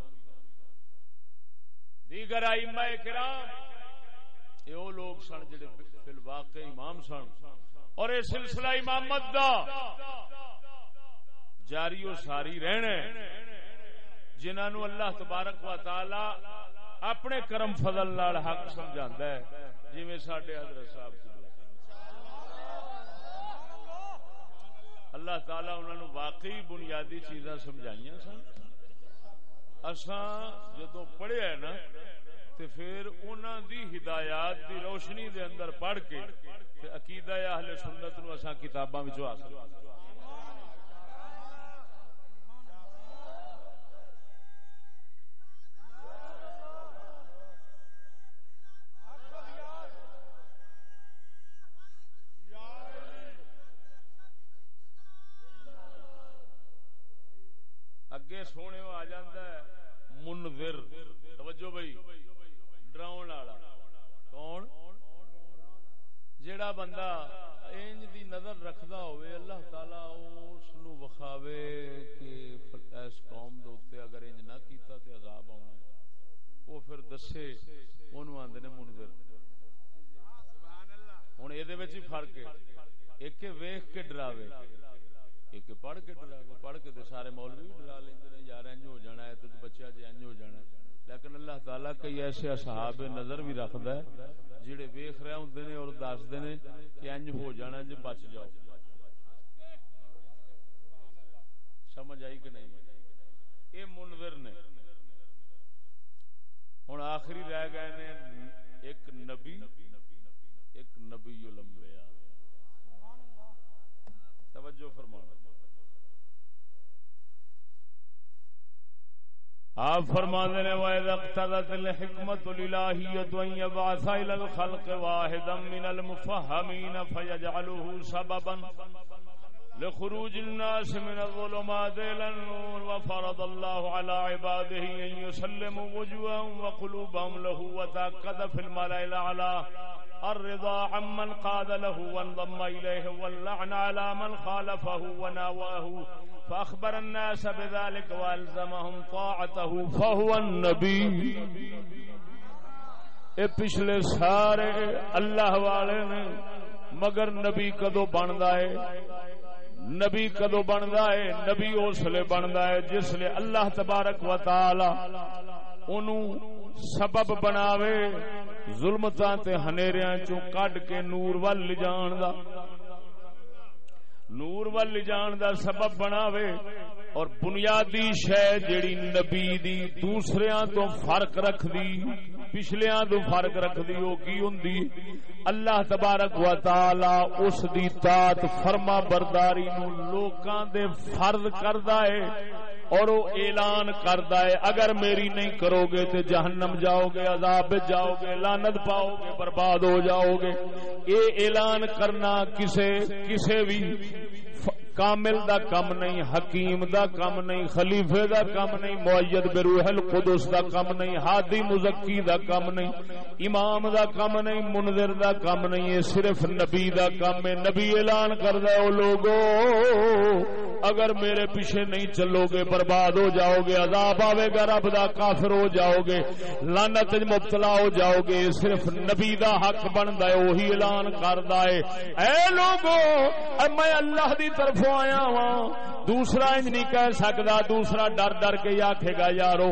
دیگر ائمہ کرام، یہ وہ لوگ سن جڑے فی الواقع امام سن۔ اور یہ سلسلہ امامت دا جاری و ساری رہنا جنہاں نو اللہ تبارک و تعالی اپنے کرم فضل نال حق سمجھاندا ہے۔ جویں ساڈے حضرت صاحب اللہ تعالی انہوں واقعی بنیادی چیزاں سمجھائیاں سن۔ اساں جدو پڑھیا ہے نا، تے پھر انہاں دی ہدایات دی روشنی دے اندر پڑھ کے تے عقیدہ اہل سنت نو اساں کتاباں وچوں حاصل۔ اگے سونے آ جاندہ ہے منذر توجہ بھائی، ڈراؤن والا۔ کون؟ جیڑا بندہ انج دی نظر رکھدا ہوئے اللہ تعالی اس نو وکھاوے کہ اس قوم دے اوتے اگر انج نہ کیتا تے عذاب آنا ہے۔ وہ پھر دسے، اونوں آندے نے منذر ہن اے دے وچ ہی فرق ہے۔ ایک ویکھ کے ڈراوے۔ ایک پڑھ کے ڈراوے پڑھ کے تے سارے مولوی بھی ڈرا لیندے نے، یار انج ہو جانا ہے، تے بچہ جے انج ہو جانا ہے۔ لیکن اللہ تعالیٰ کئی ایسے اصحاب نظر بھی رکھدا ہے، جڑے ویکھ رہے ہوندے نے اور دسدے نے کہ انج ہو جانا جے بچ جاؤ۔ سمجھ آئی کہ نہیں؟ یہ منظر نے۔ ہوں آخری رہ گئے نے، ایک نبی ایک نبی الانبیاء۔ توجہ فرمانا۔ آپ فرمانے نے، وَإِذَا اقْتَضَتِ الْحِكْمَةُ الْإِلَٰهِيَّةُ أَن يَبْعَثَ إِلَى الْخَلْقِ وَاحِدًا مِنَ الْمُفَهَّمِينَ فَيَجْعَلُهُ سَبَبًا لخروج الناس من الظلمات إلى النور وفرض الله على عباده أن يسلموا وجوههم وقلوبهم له وتأكد في الملأ الأعلى الرضا عمن قاد له وانضم إليه واللعن على من خالفه وناواه فأخبر الناس بذلك وألزمهم طاعته فهو النبي. اے پچھلے سارے اللہ والے نے، مگر نبی کدو بندا ہے؟ نبی کدو بندا ہے؟ نبی اس لیے بندا ہے جس لیے اللہ تبارک و تعالی اونوں سبب بناوے۔ ظلمتاں تے ہنیریاں چوں کڈ کے نور ول لے جان دا۔ نور ول لے جان دا سبب بناوے اور بنیادی شے جیڑی نبی دی دوسریاں تو فرق رکھ دی پچھلیاں تو فرق رکھدی ہو کی ہوندی؟ اللہ تبارک و تعالی اس دی ذات فرما برداری نو لوکاں دے فرض کردا ہے۔ اور وہ اعلان کردا ہے، اگر میری نہیں کرو گے تو جہنم جاؤ گے عذاب جاؤ گے لانت پاؤ گے برباد ہو جاؤ گے یہ اعلان کرنا کسے کسے بھی کامل دا کم نہیں، حکیم دا کم نہیں، خلیفے دا کم نہیں معید بروح القدس دا کم نہیں، ہادی مزکی دا کم نہیں، امام دا کم نہیں، منذر دا کم نہیں، یہ صرف نبی دا کم ہے۔ نبی اعلان کر دے او لوگو، اگر میرے پیچھے نہیں چلو گے برباد ہو جاؤ گے عذاب آئے گا، رب دا کافر ہو جاؤ گے لانت مبتلا ہو جاؤ گے صرف نبی دا حق بنتا ہے وہی اعلان کردا ہے۔ اے لوگو میں اللہ دی آیا وا دوسرا انج نہیں کہہ سکتا دوسرا ڈر ڈر کے آکھے گا، یارو،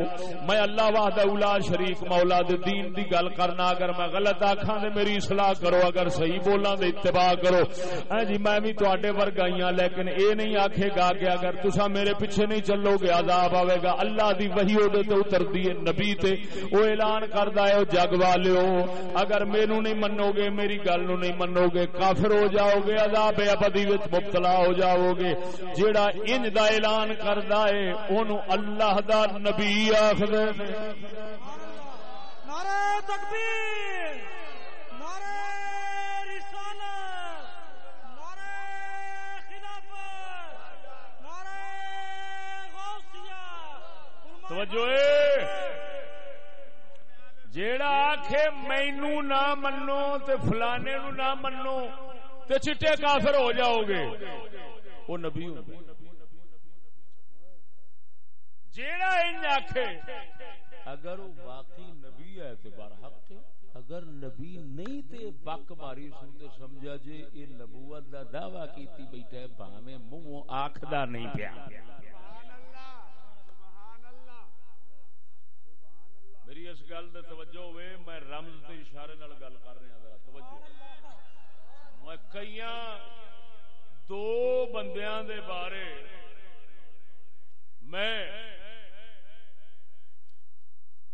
میں اللہ واہد اولا شریک مولا دے دین دی گل کرنا، اگر میں غلط آکھاں تے میری اصلاح کرو، اگر صحیح بولاں تے اتباع کرو۔ ہاں جی میں بھی تواڈے ورگائیاں لیکن اے نہیں آکھے گا کہ اگر تسا میرے پیچھے نہیں چلو گے، عذاب آوے گا۔ اللہ دی وحی او دے تے اتردی ہے نبی تے۔ او اعلان کردا ہے، او جگ والےو اگر مینوں نہیں منو گے، میری گل نو نہیں منو گے، کافر ہو جاؤ گے، عذاب ابدی وچ مبتلا ہو جاؤ۔ گے جیڑا انج دا اعلان کردا ہے اونوں اللہ دا نبی آکھدے نے نعرہ تکبیر نعرہ رسالت نعرہ خلافت نعرہ غوثیہ۔ توجہ اے جیڑا آکھے مینو نہ منو تے فلانے نو نہ منو تے چٹے کافر ہو جاؤ گے۔ وہ نبی ہوں۔ جیڑا ان آکھے، اگر وہ واقعی نبی ہے تے برحق ہے اگر نبی نہیں تے بک ماری سن تے سمجھا جے، اے نبوت دا دعویٰ کیتی بیٹھا ہے، بھاویں منہ آکھدا نہیں پیا۔ میری اس گل دے توجہ ہوئے، میں رمز تے اشارے نال گل کر رہا ذرا توجہ۔ میں کئیاں دو بندیاں دے بارے میں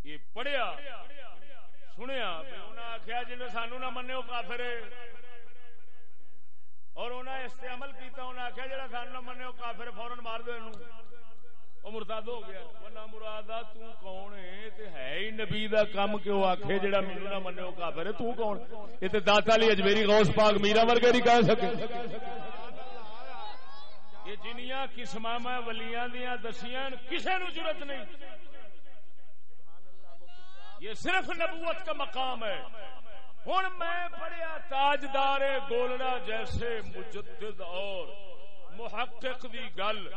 یہ پڑھیا، سنیا انہیں آخیا جن سانو نہ منو کافر اور انہیں اس سے عمل کیتا انہیں آخیا جا سانو نہ منو کافر فورن مار دو وہ مرتاد ہو گیا۔ ورنہ مراد تو کون ہے؟ تے ہے ہی نبی دا کم کیوں آکھے جڑا مینوں نہ منو کافر ہے۔ تو کون؟ یہ تے داتا علی اجمیری غوث پاک میرا ورگے نہیں کہہ سکے۔ یہ جنیاں قسماں میں ولیاں دیاں دسیاں کسے نو ضرورت نہیں۔ یہ صرف نبوت کا مقام ہے۔ ہوں میں پڑھیا تاجدار گولڑا جیسے مجدد اور محقق دی گل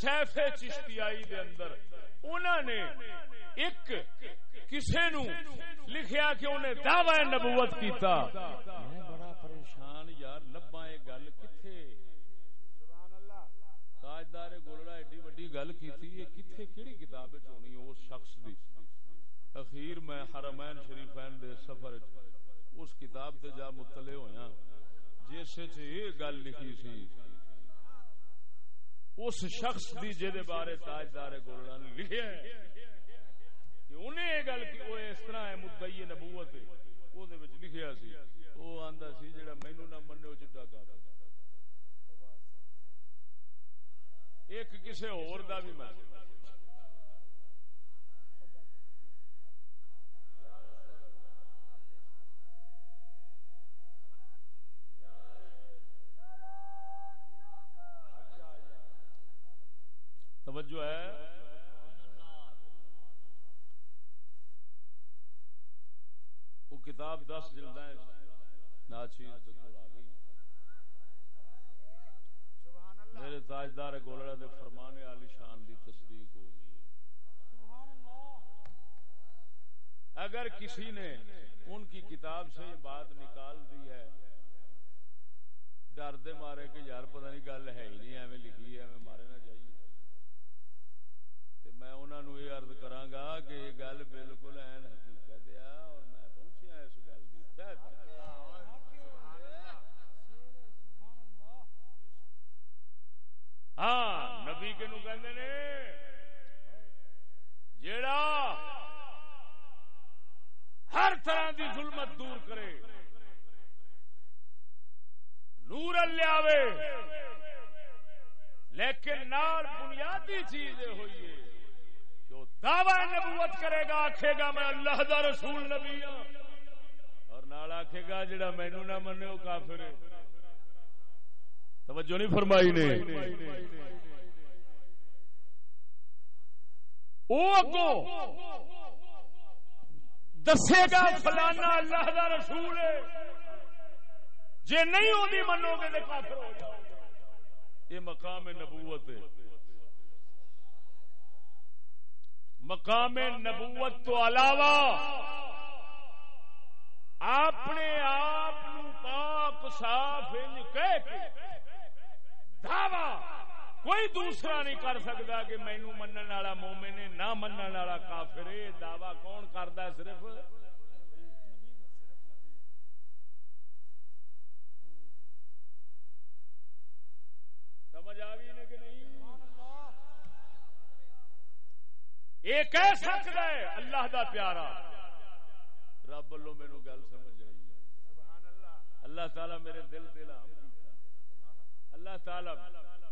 سیف چشتیائی دے اندر۔ انہوں نے ایک کسے نو لکھیا کہ انہیں دعوی نبوت کیتا۔ میں بڑا پریشان یار لبا یہ گل کتھے گولڑا ایڈی وڈی گل کیتی، یہ کتھے کیڑی کتاب وچ ہونی اس شخص دی؟ اخیر میں حرمین شریفین دے سفر اس کتاب تے جا مطلع ہویا جس وچ یہ گل لکھی سی، اس شخص دی جے بارے تاجدار گولڑا نے لکھیا ہے کہ انہیں یہ گل کی، وہ اس طرح ہے مدعی نبوت وہ دے وچ لکھیا سی، وہ آندا سی، جڑا مینوں نہ منو چٹا کر ایک کسے اور دا بھی میں توجہ ہے۔ وہ کتاب دس جلد ناچیز آ گئی میرے تاجدار گولڑا دے فرمانے علی شان دی تصدیق ہو گئی۔ اگر کسی نے ان کی کتاب سے یہ بات نکال دی ہے، ڈر دے مارے کہ یار پتہ نہیں گل ہے ہی نہیں، ایویں لکھی ہے، ایویں مارے نہ چاہیے تے میں انہاں نو یہ عرض کراں گا کہ یہ گل بالکل این حقیقت ہے اور میں پہنچیا اس گل دی۔ تہ تک ہاں نبی کے نو کہندے نے، جیڑا کافران دی ظلمت دور کرے، نور لیا لیکن نال بنیادی چیز ہوئی ہے کہ وہ دعوی نبوت کرے گا آخے گا میں اللہ دا رسول نبی ہوں اور نال آخے گا جڑا مینو نہ منے وہ کافر ہے۔ توجہ نہیں فرمائی نے؟ وہ اگوں دسے گا فلانا اللہ دا رسول ہے۔ جے نہیں ہوگی منو گے تو کافر ہو جاؤ یہ مقام نبوت ہے۔ مقام نبوت تو علاوہ اپنے آپ پاک صاف کہہ کے دعوی کوئی دوسرا نہیں کر سکتا کہ مینو من والا مومن ہے، نہ من والا کافر ہے۔ دعوی کون کرتا ہے صرف؟ سمجھ آ گئی کہ نہیں؟ یہ کہہ سکتا ہے، اللہ دا پیارا۔ رب لو مینو گل سمجھ آئی۔ اللہ تعالی میرے دل دل اللہ تعالی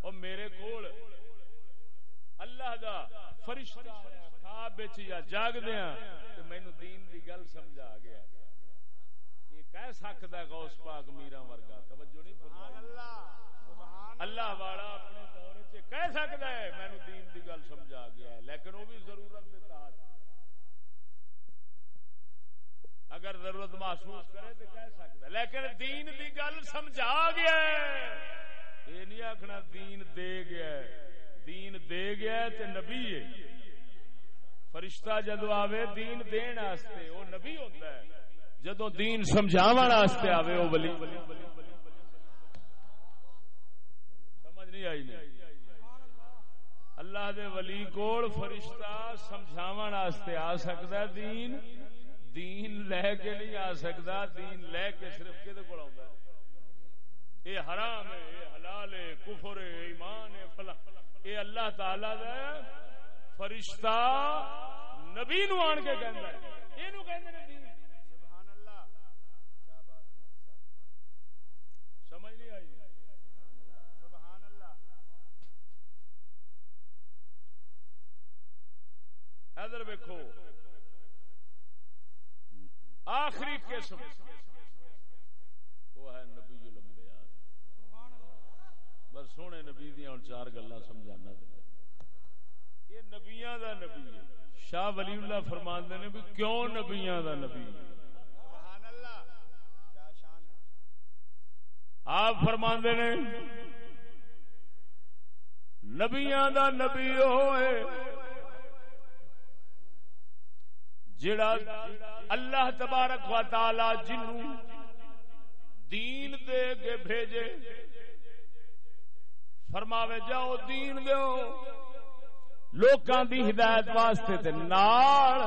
اور میرے کول اللہ دا فرشتہ خواب یا جاگ دیا ہاں، تو مینو دین دی گل سمجھا گیا۔ یہ کہہ سکتا ہے غوث پاک میرا ورگا، توجہ نہیں فرمائی۔ اللہ والا اپنے دور چ کہہ سکتا ہے مینو دین دی گل سمجھا گیا ہے، لیکن وہ بھی ضرورت دے تحت۔ اگر ضرورت محسوس کرے تو کہہ سکتا ہے، لیکن دین دی گل سمجھا گیا ہے۔ یہ نہیں آخنا دین دے گیا ہے۔ دین دے گیا ہے تے نبی ہے۔ فرشتہ جدو آوے دین دین آستے، وہ نبی ہوتا ہے۔ جدو دین سمجھاون آستے آوے وہ ولی۔ سمجھ نہیں آئی نہیں اللہ دے ولی کول فرشتہ سمجھاون آستے آ سکتا ہے دین۔ دین لے کے نہیں آ سکتا دین لے کے صرف کدے کول آਉਂدا ہے یہ حرام ہے یہ حلال ہے کفر ہے ایمان ہے فلا یہ اللہ تعالی دا فرشتہ نبی نو آن کے کہندا ہے۔ اینو کہندے نے دین۔ سبحان اللہ کیا بات ہے سمجھ نہیں آئی؟ سبحان اللہ ادھر دیکھو آخری قسم۔ وہ ہے نبی۔ بس سونے نبی دیا ہوں چار گلا سمجھانا دے۔ یہ نبیاں دا نبی ہے۔ شاہ ولی اللہ فرماندے نے بھی کیوں نبیاں دا نبی آپ فرماندے نے، نبیاں دا نبی ہوئے جڑا اللہ تبارک و تعالی جنوں دین دے کے بھیجے فرماوے، جاؤ دین دیو۔ لوکاں دی ہدایت واسطے تے نال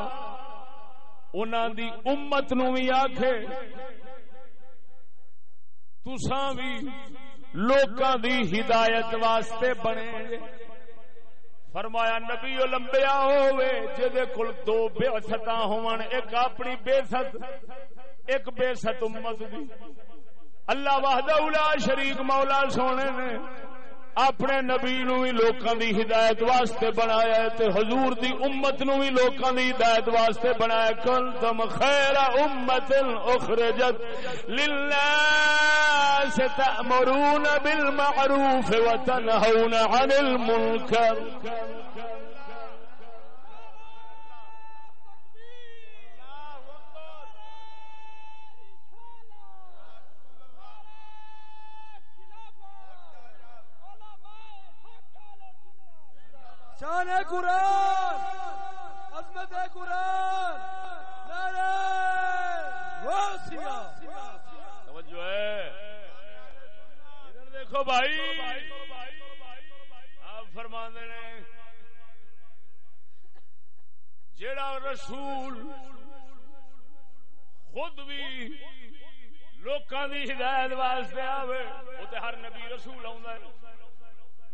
انہاں دی امت نو بھی آکھے، تساں بھی لوکاں دی ہدایت واسطے بنے۔ فرمایا، نبی لمبیا ہوے جدے کول دو بے ستا ہون ایک اپنی بے ست ایک بے ست امت دی۔ اللہ وحدہ لا شریک، مولا سونے نے اپنے نبی نو بھی لوکاں دی ہدایت واسطے بنایا ہے تے حضور دی امت نو بھی لوکاں دی ہدایت واسطے بنایا کل تم خیر امت اخرجت للناس تأمرون بالمعروف وتنهون عن المنکر۔ شان ہے قرآن، عظمت ہے قرآن، نعرہ غوثیہ توجہ ہے۔ ادھر دیکھو بھائی، آپ فرماندے نے، جیڑا رسول خود بھی لوکاں دی ہدایت واسطے آوے وہ تے ہر نبی رسول آوندا ہے۔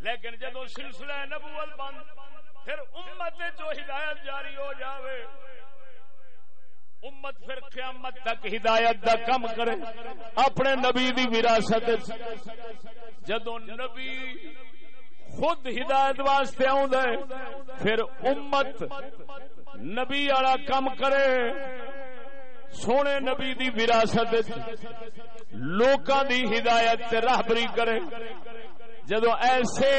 لیکن جدو سلسلہ نبوت بند پھر امت جو ہدایت جاری ہو جاوے، امت پھر قیامت تک ہدایت دا کم کرے۔ اپنے نبی دی وراثت جدو نبی خود ہدایت واسطے آ پھر امت نبی والا کم کرے۔ سونے نبی دی وراثت لوکاں دی ہدایت راہبری کرے۔ جدو ایسے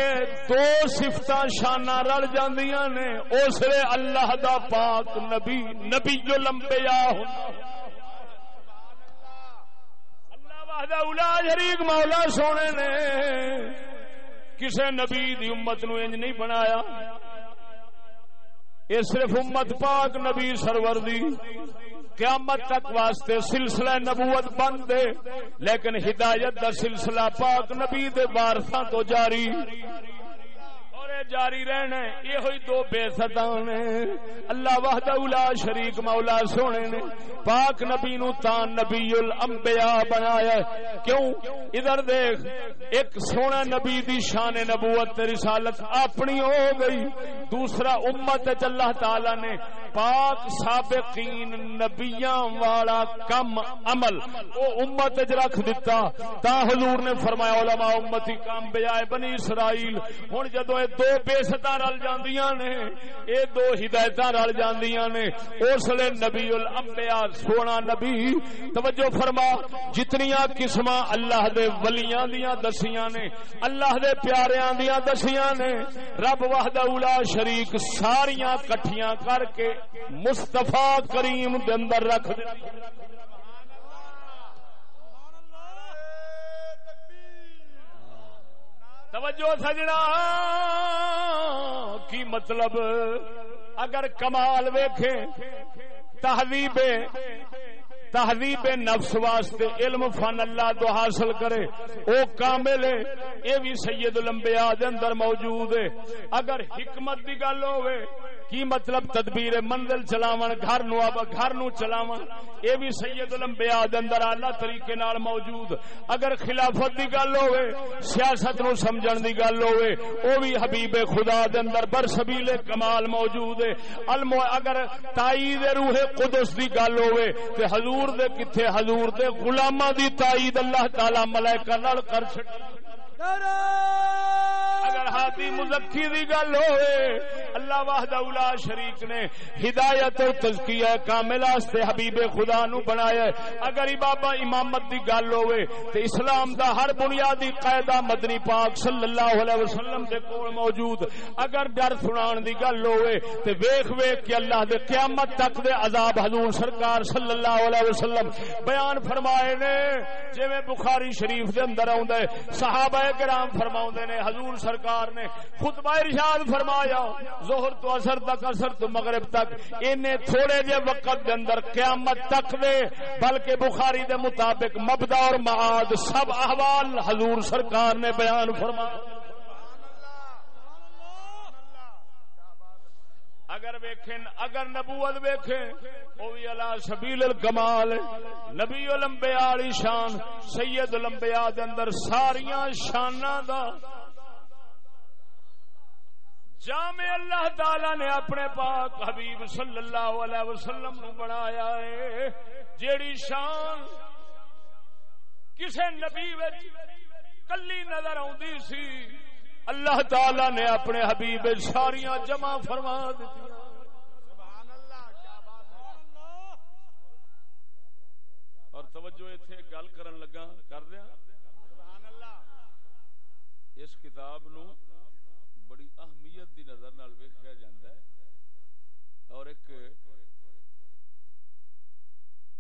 دو سفت شانہ رل جاندیاں نے، اس اللہ دا پاک نبی نبی جو لمبے آ اللہ وحدہ اولا شریک مولا سونے نے کسے نبی دی امت نو انج نہیں بنایا۔ یہ صرف امت پاک نبی سرور دی۔ قیامت تک واسطے سلسلہ نبوت بند دے۔ لیکن ہدایت دا سلسلہ پاک نبی دے وارثاں تو جاری۔ جاری رہنا یہ ہوئی دو بے ستان اللہ وحدہ اولا شریک مولا سونے نے۔ پاک نبی نو تان نبی الانبیاء بنایا کیوں؟ ادھر دیکھ، ایک سونا نبی دی شان نبوت رسالت اپنی ہو گئی۔ دوسرا امت اللہ تعالی نے پاک سابقین نبیاں والا کم عمل۔ او امت رکھ دیتا تا حضور نے فرمایا، علماء امتی کام بیائے بنی اسرائیل۔ ہن جدو اے دو بیستا رل جاندیاں نے اے دو ہدایتاں رل جاندیاں نے۔ اس لیے نبی الانبیاء سونا نبی، توجہ فرما، جتنیاں قسماں اللہ دے ولیاں دیاں دسیاں نے، اللہ دے پیاریاں دیاں دسیاں نے، رب وحدہ اولا شریک ساریاں کٹھیاں کر کے مستفا کریم دے اندر رکھ توجہ سجنا، کی مطلب؟ اگر کمال ویخے تہذیب تہذیب نفس واسطے علم، فن اللہ تو حاصل کرے، او کامل ہے، اے بھی سید الانبیاء دے اندر موجود ہے۔ اگر حکمت دی گل ہوئے کی مطلب تدبیر منزل چلاون، گھر نو اب گھر نو چلاون؟ اے بھی سید الانبیاء دے اندر اعلی طریقے نال موجود۔ اگر خلافت دی گل ہوے سیاست نو سمجھن دی گل ہوے او بھی حبیب خدا دے اندر بر سبیل کمال موجود ہے۔ علم اگر تائید روح قدس دی گل ہوے تے حضور دے کتھے حضور دے غلاماں دی تائید اللہ تعالی ملائکہ نال کر چھڈ اگر ہاتھی مزکی دی گل ہوئے، اللہ واہد اولا شریک نے ہدایت اور تزکیہ کامل واسطے حبیب خدا نو بنایا اگر بابا امامت دی گل ہوئے، تے اسلام دا ہر بنیادی قاعدہ مدنی پاک صلی اللہ علیہ وسلم دے کول موجود۔ اگر ڈر سنان دی گل ہوئے، تے ویکھ ویکھ کہ اللہ دے قیامت تک دے عذاب حضور سرکار صلی اللہ علیہ وسلم بیان فرمائے نے، جویں بخاری شریف دے اندر آوندا ہے، صحابہ کرام فرماؤں نے، حضور سرکار نے خطبہ ارشاد فرمایا زہر تو اثر تک اثر تو مغرب تک انہیں تھوڑے جے وقت دے اندر قیامت تک دے، بلکہ بخاری دے مطابق مبدا اور معاد سب احوال حضور سرکار نے بیان فرمایا اگر ویکھن، اگر نبوت ویکھیں او وی الا سبیل الکمال، نبی الانبیاء علی شان، سید الانبیاء دے اندر ساریاں شاناں دا۔ جامع اللہ تعالی نے اپنے پاک حبیب صلی اللہ علیہ وسلم نو بنایا ہے۔ جیڑی شان کسے نبی وچ کلی نظر آوندی سی اللہ تعالی نے اپنے حبیب ساریاں جمع فرما دیتی اور توجہ اتنے گل کرن لگا کر دیا؟ اس کتاب نو بڑی اہمیت دی نظر نال ویکھیا جاندا ہے اور ایک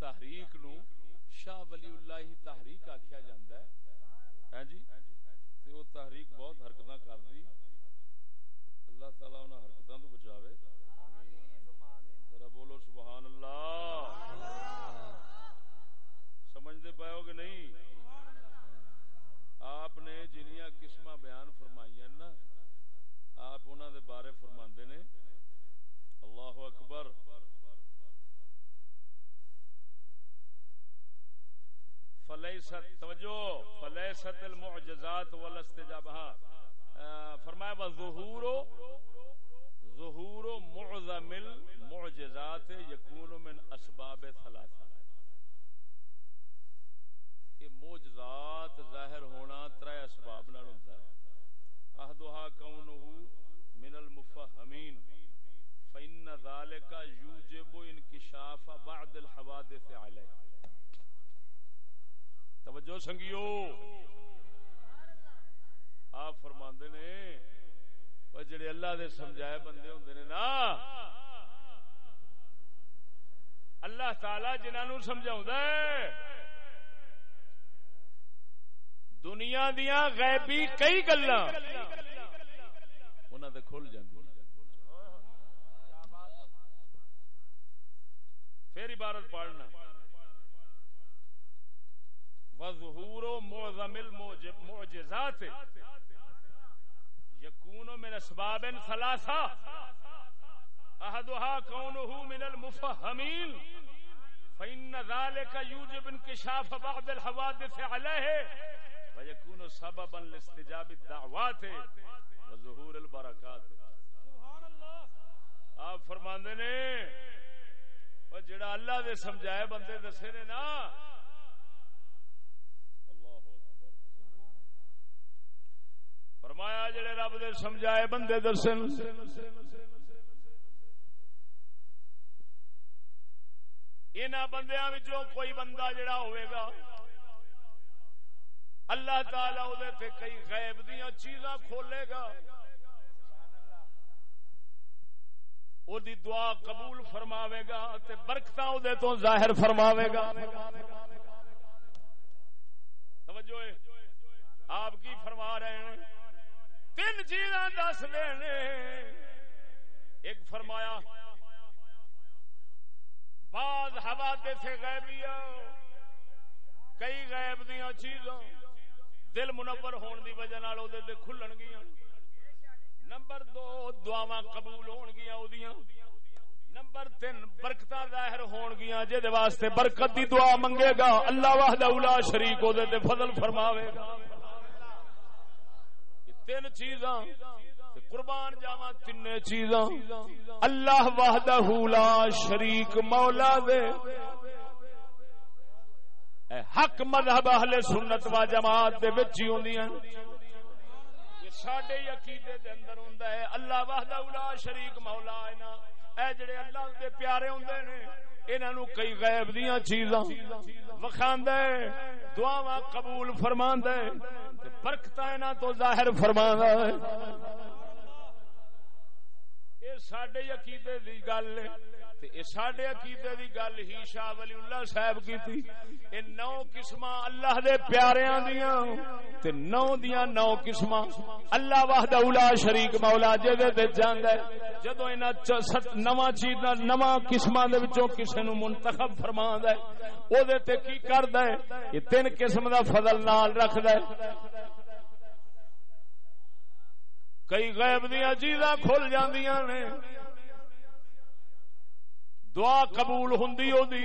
تحریک نو شاہ ولی اللہ تحریک آکھیا جاندا ہے ہاں جی تے وہ تحریک بہت حرکت کر دی اللہ تعالی انہاں حرکتاں تو بچاوے ذرا بولو سبحان اللہ سمجھتے پائے ہو کہ نہیں۔ آپ نے جنیاں قسم بیان فرمائی نا، آپ انہوں دے بارے فرماندے نے۔ اللہ اکبر۔ فلیست، توجہ، فلیست المعجزات والاستجابہ۔ فرمایا با ظہور ظہور معظم المعجزات یکون من اسباب ثلاثہ۔ یہ معجزات ظاہر ہونا ترے اسباب نال ہوندا ہے۔ احدھا کونہ من المفہمین۔ فإن ذلك يوجب انکشاف بعض الحوادث علیہ۔ توجہ سنگیو۔ آپ فرماندے نے، وہ جڑے اللہ دے سمجھائے بندے ہوندے نے نا، اللہ تعالی جنہاں نو سمجھاوندا ہے دنیا دیاں غیبی کئی گلاں۔ انہاں دے کھل جاندی پھر عبارت پڑھنا۔ وظہور معظم المعجزات۔ یکون من اسباب ثلاثہ احدها كونه من المفهمين۔ فإن ذلك يوجب انكشاف بعض الحوادث عليه۔ ويكون سببا لاستجاب الدعوات وظهور البركات سبحان اللہ آپ فرماندے نے وہ جڑا اللہ دے سمجھائے بندے دسے نے نا۔ اللہ اکبر۔ فرمایا جڑے رب دے سمجھائے بندے دسن انہاں بندیاں وچوں کوئی بندہ جڑا ہوئے گا اللہ تعالی او تے کئی غیب دیاں چیزاں کھولے گا۔ او دی دعا قبول فرماوے گا تے برکتاں دے تو ظاہر فرماوے گا۔ توجہ ہے، آپ کی فرما رہے ہیں؟ تین چیزاں دس دینے ایک فرمایا، بعض حوادث غیبیہ کئی غیب دیاں چیزاں۔ دل منور ہون دی وجہ نال او دے تے کھلن گیاں۔ نمبر دو، دعاواں قبول ہون گیاں او دیاں نمبر تین، برکتاں ظاہر ہون گیاں جے دے واسطے برکت دی دعا منگے گا۔ اللہ وحدہ لا شریک او دے تے فضل فرماوے گا۔ تین چیزاں قربان جاواں تین چیزاں۔ اللہ وحدہ لا شریک مولا دے۔ حق مذہب اہل سنت و جماعت دے وچ ہی ہوندیاں یہ ساڈے عقیدے دے اندر ہوندا ہے۔ اللہ وحدہ لا شریک مولا ہے نا۔ اے جڑے اللہ دے پیارے ہوندے نے انہاں نو کئی غیب دیاں چیزاں۔ وکھاندا ہے، دعاواں قبول فرماندا ہے۔ تے برکتاں انہاں تو ظاہر فرماندا ہے۔ یہ ساڈے عقیدے دی گل ہے۔ ساڈے عقیدے دی گل ہی شاہ ولی اللہ صاحب کیتی۔ اے نو قسماں اللہ دے پیاریاں دیاں۔ تے نو دیاں نو قسماں۔ اللہ وحدہ لا شریک مولا جے دے تے جاندا ہے۔ جدوں انہاں نواں چیزاں، نواں قسماں دے وچوں کسے نو منتخب فرماندا ہے۔ او دے تے کی کردا ہے؟ یہ تین قسم دا فضل نال رکھدا ہے۔ کئی غیب دیاں چیزاں کھل جاندیاں نے۔ دعا قبول ہوندی ہوندی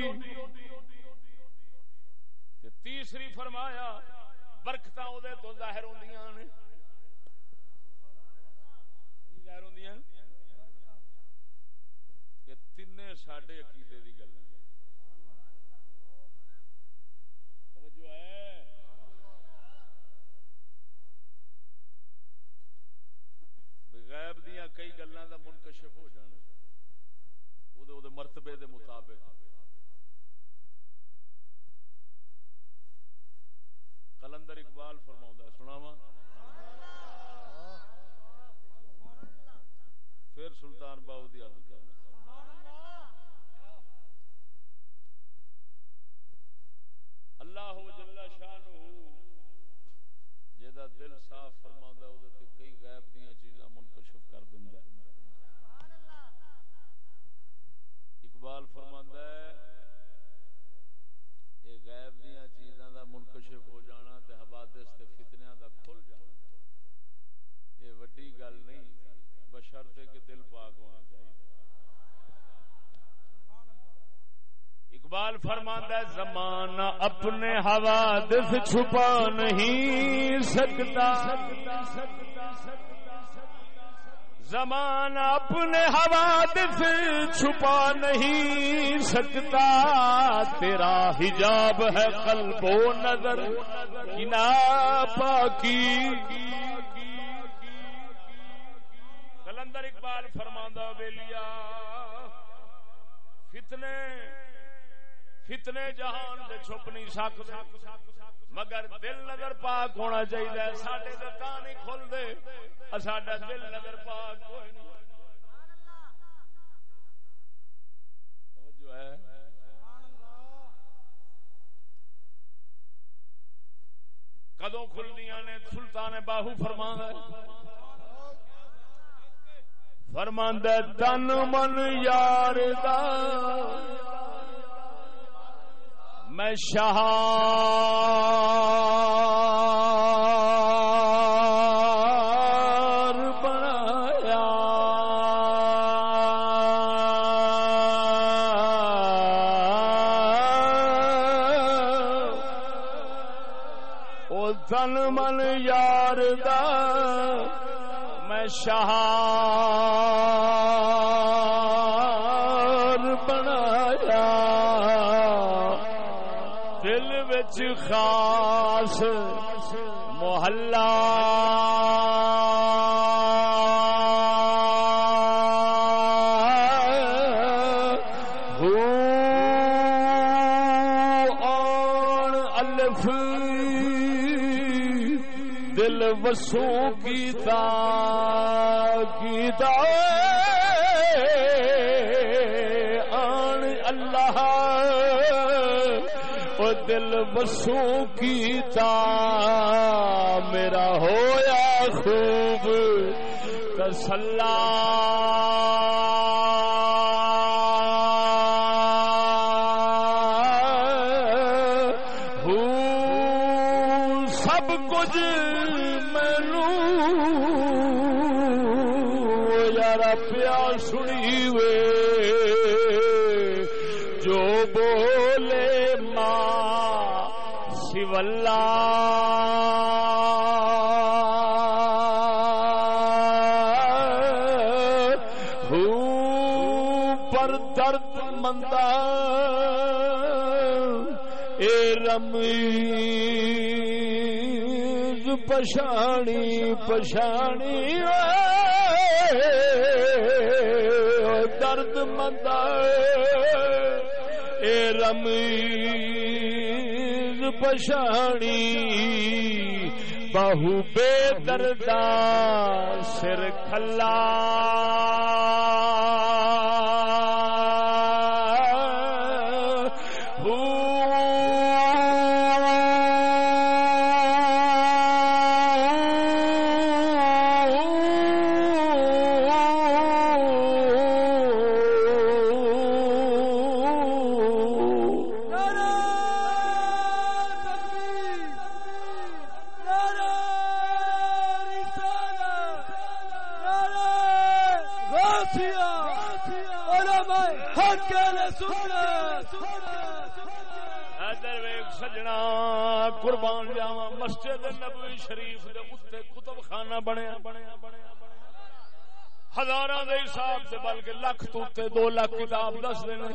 تے تیسری فرمایا، برکتاں او دے تو ظاہر ہوندیاں نے کی ظاہر ہوندیاں یہ تینے ساڈے عقیدے دی گل۔ توجہ ہے۔ بھی غیب دیاں کئی گلاں دا منکشف ہو جانا او دے او دے مرتبے دے مطابق۔ قلندر اقبال فرماوندا ہے، سناواں۔ پھر سلطان باؤ دی عرض کرنا۔ اللہ جل شانہ جیدا دل صاف فرماوندا او دے کئی غیب دیاں چیزاں منکشف کر دیندا ہے۔ اقبال فرماندا ہے، یہ غیب دیاں چیزاں دا منکشف ہو جانا تے حوادث تے فتنیاں دا کھل جانا۔ یہ وڈی گل نہیں، بشرطے کہ دل پاک ہونا چاہیے۔ اقبال فرماندا ہے، زمانہ اپنے حوادث چھپا نہیں سکتا۔ زمان اپنے حوادث چھپا نہیں سکتا، تیرا حجاب ہے قلب و نظر کنا پاکی کلندر اقبال فرماندہ ویلیا فتنے فتنے جہان دے چھپ نہیں سکتے۔ مگر دل نظر پاک ہونا چاہیے۔ سڈے تو تا نہیں کھل دے ساڈا دل نظر پاک کوئی نہیں۔ ہے۔ کدو کھلدیاں نے؟ سلطان باہو فرما فرماند تن من یار دا میں شہار بنایا۔ او تن من یار دا میں شہار سو گیتا گیتا آن اللہ او دل وسو گیتا میرا ہویا خوب تسلا پشانی پشانی درد مند اے رمیز پشانی۔ بہو بے دردا سر کھلا۔ خانہ بنیا۔ ہزاراں دے حساب سے بلکہ لاکھ تو تے دو لاکھ کتاب دس دینے۔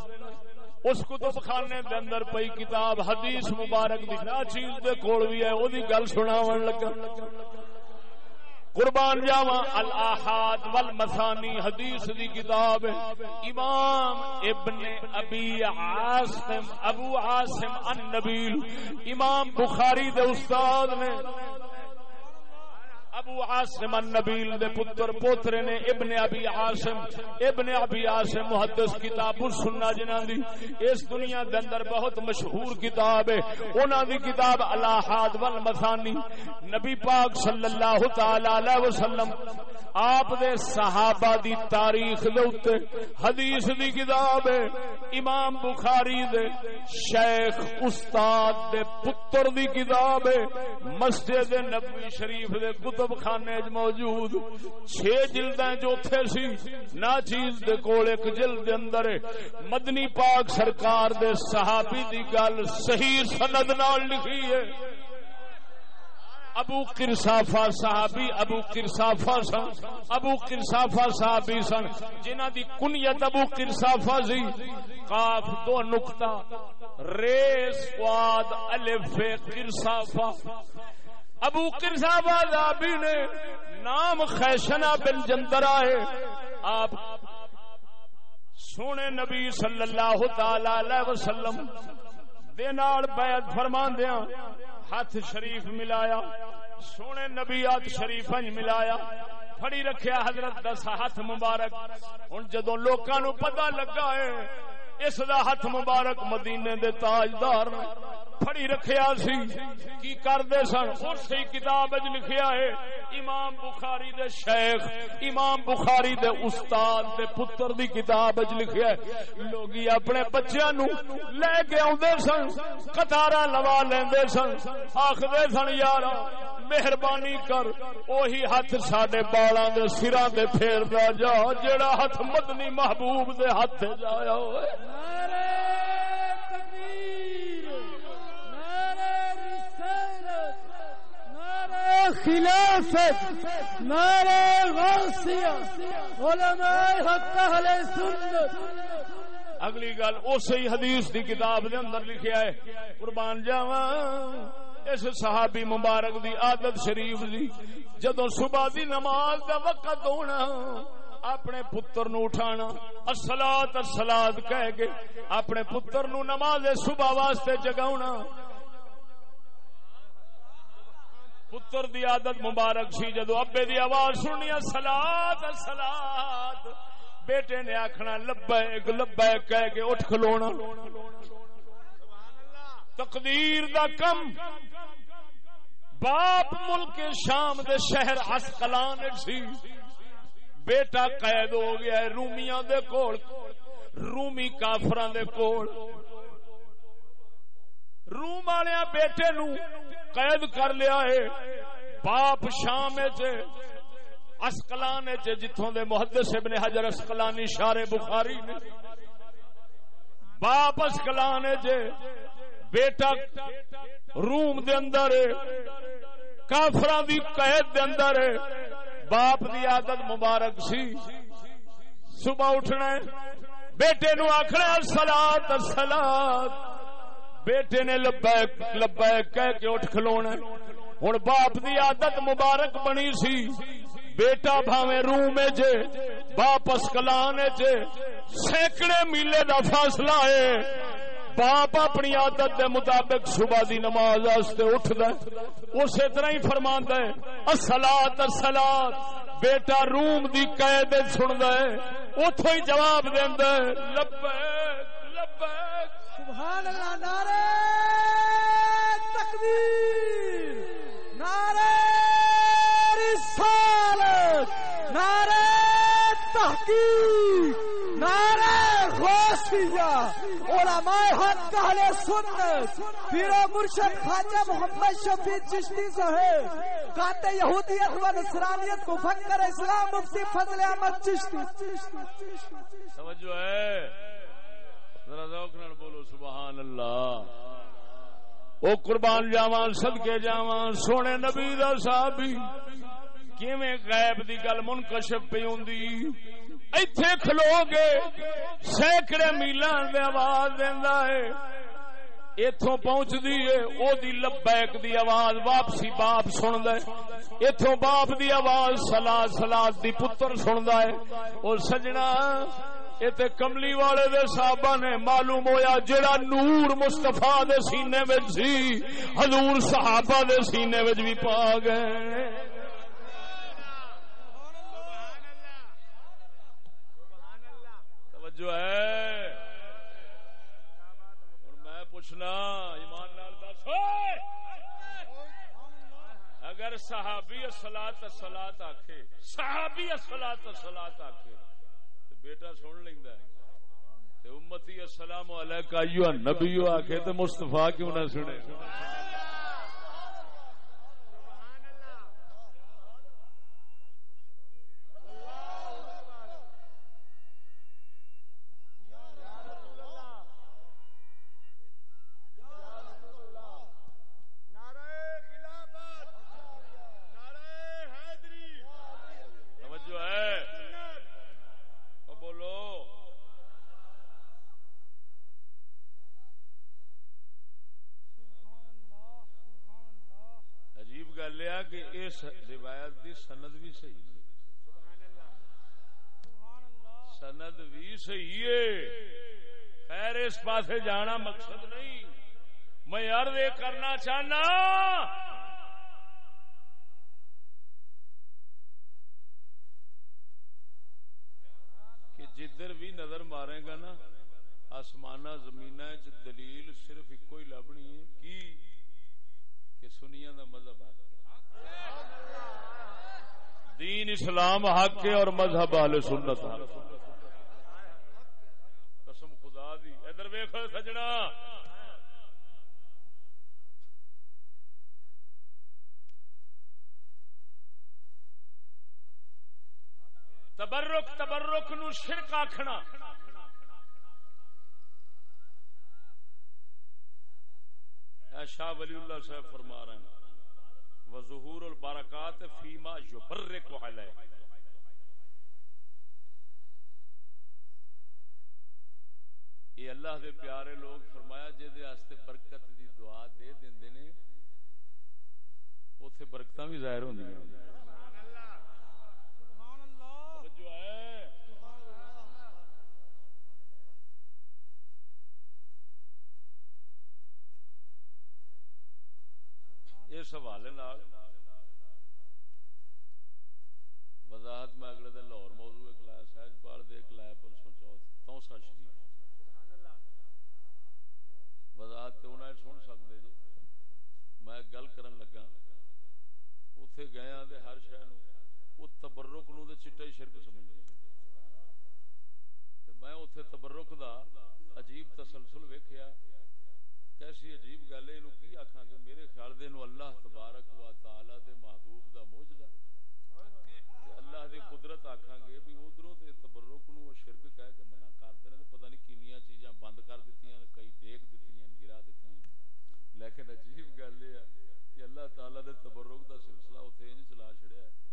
اس کتب خانے دے اندر پئی کتاب حدیث مبارک دی چیز دے کول وی ہے اودی گل سناون لگا۔ قربان جاواں، الاحاد والمثانی حدیث دی کتاب ہے۔ امام ابن ابی عاصم، ابو عاصم النبیل۔ امام بخاری دے استاد نے ابو عاصم النبیل دے پتر پوترے نے ابن ابی عاصم، ابن ابی عاصم محدث کتاب السنہ جنہاں دی اس دنیا دے اندر بہت مشہور کتاب ہے، انہاں دی کتاب الاحاد والمثانی، نبی پاک صلی اللہ تعالی علیہ وسلم آپ دے صحابہ دی تاریخ دے اوتے حدیث دی کتاب ہے، امام بخاری دے شیخ استاد دے پتر دی کتاب ہے، مسجد نبوی شریف دے کتب کتب خانے چ موجود۔ چھ جلدیں جو تھے سی، نا چیز دے کول ایک جلد دے اندر مدنی پاک سرکار دے صحابی دی گل صحیح سند نال لکھی ہے۔ ابو کرسافا صحابی، ابو کرسافا سن، ابو کرسافا صحابی سن۔ جنہ دی کنیت ابو کرسافا سی۔ کاف دو نقطہ۔ ریس واد الف کرسافا ابو کرسافا صحابی نے نام خیشنا بن جندر آئے۔ آپ سونے نبی صلی اللہ تعالی وسلم دے نال بیعت فرماندیاں ہاتھ شریف ملایا۔ سونے نبیات شریف ملایا۔ پھڑی رکھیا حضرت دس ہاتھ مبارک۔ ہوں جدو لوکاں نو پتہ لگا ہے اس دا ہاتھ مبارک مدینے دے تاجدار نے پھڑی رکھیا سی۔ کی کردے سن؟ اس کتاب وچ لکھیا ہے، امام بخاری دے شیخ، امام بخاری دے استاد دے پتر دی کتاب وچ لکھیا ہے۔ لوگی اپنے بچیاں نو لے کے اوندے سن قطاراں لوا لیندے سن۔ آکھدے سن یارا مہربانی کر، اوہی ہاتھ ساڈے بالاں دے سراں دے پھیردا جا، جیڑا ہاتھ مدنی محبوب دے ہاتھ جایا ہوئے۔ خلافت، نعرہ غوثیہ، علماء حق اہل سنت۔ اگلی گل اسی حدیث دی کتاب دے اندر لکھیا ہے، قربان جاواں، اس صحابی مبارک دی عادت شریف دی جدو صبح دی نماز دا وقت ہونا اپنے پتر نو اٹھانا۔ السلات السلات کہہ کے اپنے پتر نو نماز صبح واسطے جگاونا۔ پتر دی عادت مبارک سی، جدو ابے دی آواز سننی سلاد سلاد بیٹے نے آخنا لبیک لبیک کہہ کے اٹھ کھلونا۔ تقدیر دا کم۔ باپ ملک شام دے شہر اسقلان سی۔ بیٹا قید ہو گیا ہے رومیاں دے کول، رومی کافراں دے کول۔ روم والے بیٹے نو قید کر لیا ہے۔ باپ شام اسکلان جتوں دے محدث ابن حجر اسکلانی شار بخاری نے۔ باپ اسکلان بیٹا روم دے اندر کافران دی قید دے اندر باپ دی عادت مبارک سی۔ صبح اٹھنا بیٹے نو آخنا سلاد سلاد بیٹے نے لبیک لبیک کہہ کے اٹھ کھلونا ہوں باپ دی عادت مبارک بنی سی۔ بیٹا بھاوے روم جے، واپس کلان جے۔ سینکڑے میلے دا فاصلہ ہے باپ اپنی عادت دے مطابق صبح دی نماز واسطے اٹھدا اسی طرح ہی فرماندا ہے الصلاۃ الصلاۃ بیٹا روم دی قید سندا ہے، اوتھوں ہی جواب دیندا ہے، لبیک لبیک۔ سبحان اللہ نعرہ تکبیر، نعرہ رسالت، نعرہ تحقیق۔ علماء حق اہل سنت، پیر مرشد خواجہ محمد شفیع چشتی صاحب قاطع یہودیت و نصرانیت کو فکر اسلام مفتی فضل احمد چشتی۔ توجہ ہے۔ ذرا ذوق نال بولو، سبحان اللہ۔ او قربان جاواں، صدقے جاواں، سونے نبی دا صحابی۔ کیویں غیب دی گل منکشف پئی ہوندی؟ ایتھے کھلو گے، سینکڑے میلاں آواز دیندا ہے۔ ایتھوں پہنچ دی او دی لبیک دی آواز واپسی باپ سندا ہے۔ ایتھوں باپ دی آواز سلاد سلاد دی پتر سندا ہے۔ او سجنا تے کملی والے دے صحابہ نے معلوم ہویا جڑا نور مصطفیٰ دے سینے وچ سی، حضور صحابہ دے سینے وچ بھی پا گئے۔ توجہ ہے۔ اور میں پوچھنا، ایمان نال دس۔ اگر صحابی سلاد سلاد آخے صحابی سلاد سلاد آخے تو بیٹا سن لینا امتی السلام علیکم نبی آخے تو مستفا کیوں نہ سنے؟ کہ اس روایت دی سند بھی صحیح ہے۔ سند بھی صحیح ہے۔ خیر، اس پاسے جانا مقصد نہیں۔ میں عرض یہ کرنا چاہنا، کہ جدھر بھی نظر مارے گا نا آسمان زمین دلیل صرف ایک ہی لبنی ہے۔ کی؟ کہ سنیا دا مذہب حق دین اسلام حق ہے اور مذہب اہل سنت قسم خدا دی۔ ادھر ویخ سجنا۔ تبرک تبرک نو شرک آخنا شاہ ولی اللہ صاحب فرما رہے ہیں۔ وظہور البارکات فیما یبرک علیہ۔ یہ اللہ دے پیارے لوگ فرمایا جے دے واسطے برکت دی دعا دے دیندے نے، اوتھے برکتاں بھی ظاہر ہوندیاں توجہ ہے اس حوالے وضاحت میں اگلے دن لاہور موضوع ایک لایا سہج پال دے ایک لایا پرسوں چوتھ توسا شریف۔ وضاحت تو انہیں سن سکتے جی میں گل کرن لگا اتے گیا دے ہر شہ نو وہ تبرک نو دے چٹا ہی شرک سمجھتے تے میں اتے تبرک دا عجیب تسلسل ویکھیا۔ کیسی عجیب گل ہے کی آکھاں گے؟ میرے خیال دے نو اللہ تبارک و تعالی دے محبوب دا معجزہ تے اللہ دی قدرت آکھاں گے بھی ادھروں تے تبرک نو شرک کہہ کے منع کر دے پتہ نہیں کینیاں چیزاں بند کر دتیاں کئی دیکھ دتیاں گرا دتیاں لیکن عجیب گل یہ کہ اللہ تعالی دے تبرک دا سلسلہ اوتھے انج چلا چھڑیا ہے۔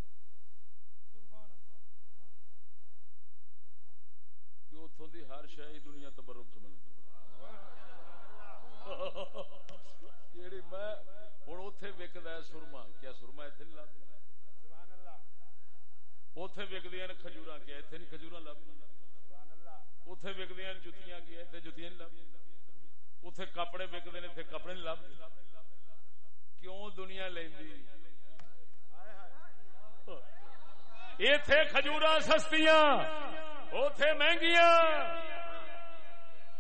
کہ اتوں دی ہر شے دنیا تبرک سمجھتی کیڑی میں ہن اوتھے وکدا ہے سرما کیا سرما ایتھے نہیں لبدا اوتھے وکدیاں نے کھجوراں کیا ایتھے نہیں کھجوراں لبدیاں اوتھے وکدیاں نے جُتیاں کیا ایتھے جُتیاں نہیں لبدیاں اوتھے کپڑے وکدے نے ایتھے کپڑے نہیں لبدے کیوں دنیا لیندی ایتھے کھجوراں سستیاں اوتھے مہنگیاں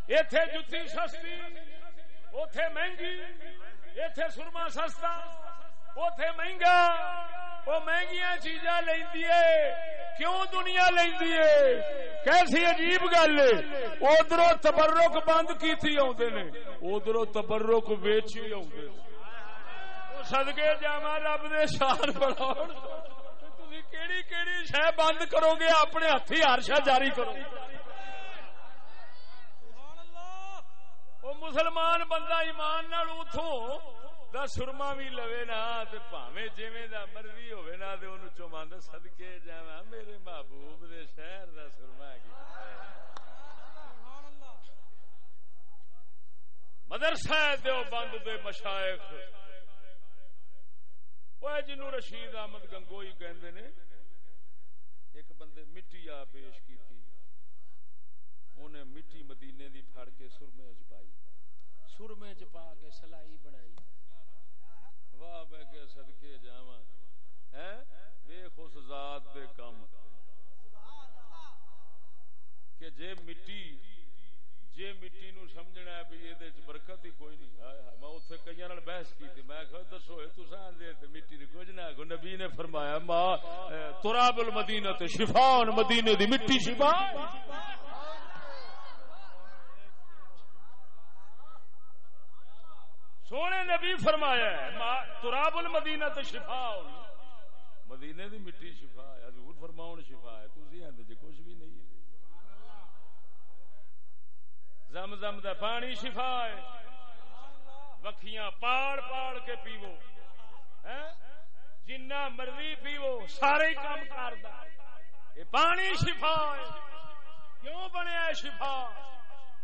ایتھے جُتی سستی اوتھے مہنگی، ایتھے سرما سستا، اوتھے مہنگا وہ مہنگیاں چیزاں لیندی ہے کیوں دنیا لیندی ہے کیسی عجیب گل ہے۔ ادھروں تبرک بند کیتی آوندے نے ادھروں تبرک ویچی آوندے نے۔ صدقے جاواں رب دے شان بڑھاؤن تسی کیڑی کیڑی شے بند کرو گے، اپنے ہتھی ہر شے جاری کرو گے۔ وہ مسلمان بندہ ایمان نال اتوں دا سرما بھی لوے نا، تے پاویں جویں دا مرضی ہوے نا، تے اونوں چوماند صدکے جاواں۔ میرے محبوب دے شہر دا سرما کی۔ مدرسہ دیو بند دے مشائخ وہ جنوں رشید احمد گنگوئی کہندے نے، ایک بندے مٹی آ پیش کیتی انہیں مٹی مدینے دی پھڑ کے سرمے چ پائی۔ سرمے چ پا کے سلائی بنائی۔ واہ بہ کے صدقے جاواں۔ ہیں؟ ویکھ اس ذات دے کم۔ کہ جے مٹی جے مٹی نو سمجھنا ہے بھی یہ برکت ہی کوئی نہیں۔ میں اتنے کئی نال بحث کی تھی میں کہ دسو تسا آدھے مٹی دی کچھ نہ نبی نے فرمایا ماں تراب المدینہ تے شفا مدینے دی مٹی شفا سونے نبی فرمایا ہے تراب المدینہ تے شفا مدینے دی مٹی شفا ہے، حضور فرماؤن شفا ہے۔ تسی آندے جے کچھ بھی نہیں ہے۔ زم زم دا پانی شفا ہے۔ وکھیاں پاڑ پاڑ کے پیو۔ جنہ مرضی پیو، سارے کام کردا یہ پانی شفا ہے۔ کیوں بنیا شفا؟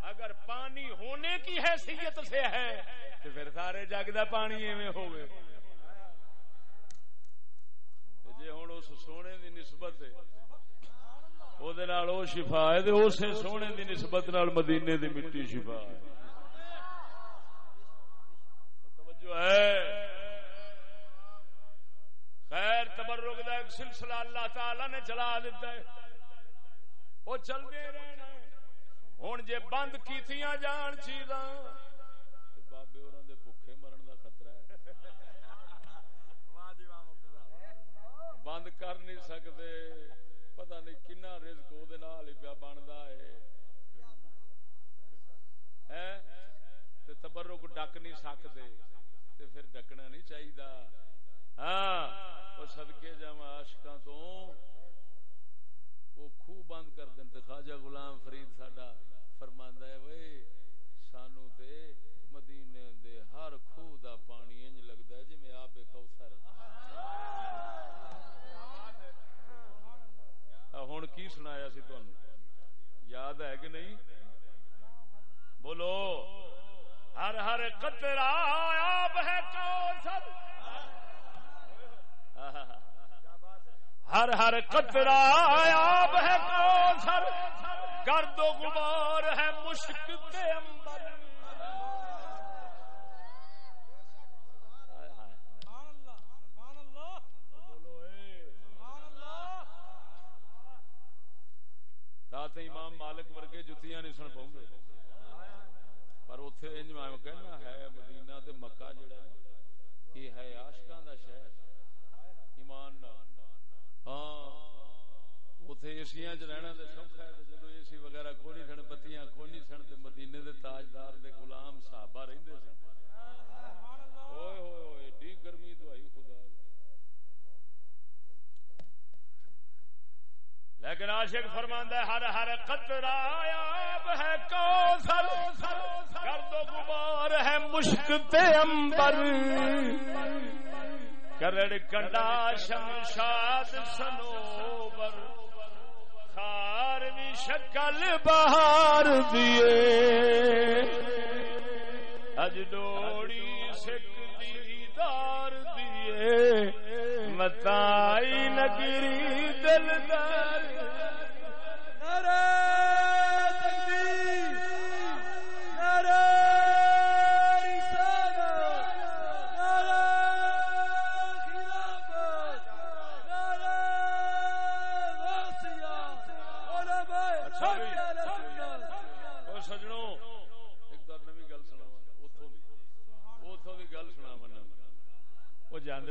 اگر پانی ہونے کی حیثیت سے ہے، تو پھر سارے جگ دا پانی ایویں ہوگے اس سونے دی نسبت ہے شفا ہے، تے اسے سونے دی نسبت نال مدینے دی مٹی شفا توجہ ہے۔ خیر، تبرک دا ایک سلسلہ اللہ تعالی نے چلا دیتا ہے۔ وہ چلتے رہنا ہوں جے بند کیتیاں جان چیزاں بابے ہوراں دے بھوکے مرن دا خطرہ ہے بند کر نہیں سکتے پتہ نہیں کنا رزق وہ پیا بنتا ہے تے تبرک ڈک نہیں سکتے تے پھر ڈکنا نہیں چاہیے ہاں وہ سدکے جا آشکا تو وہ کر دین تے خواجہ غلام فرید ساڈا فرماندا ہے وے سانو تے مدینے دے ہر خوہ دا پانی انج لگدا ہے، جویں آب کوثر ہن کی سنایا سی تانوں یاد ہے کہ نہیں؟ بولو، ہر ہر قطرہ آب ہے کوثر۔ ہر ہر قطرہ آب ہے کوثر گرد و غبار ہے مشک تے امبر تات امام مالک ورگے جتیاں نہیں سن پاؤں گے پر اتنے انج میں کہنا ہے، مدینہ تے مکہ جڑا یہ ہے عاشقاں دا شہر۔ ایمان نال۔ ہاں اتے ایسیاں چ رہنا تو سوکھا ہے جدو اے سی وغیرہ کوئی سن، بتیاں کوئی سن تے مدینے دے تاجدار دے غلام صحابہ رہندے سن۔ ہوئے ہوئے ہوئے، ایڈی گرمی تو آئی خدا لیکن عاشق فرماندا ہے، ہر ہر قطرہ آب ہے، کوثر، گرد و غبار ہے، مشک تے امبر۔ کرڑ کنڈا شمشاد سنوبر خار بھی شکل بہار دیے اج ڈوڑی سکھ دیدار دیے متائی نگری دلدار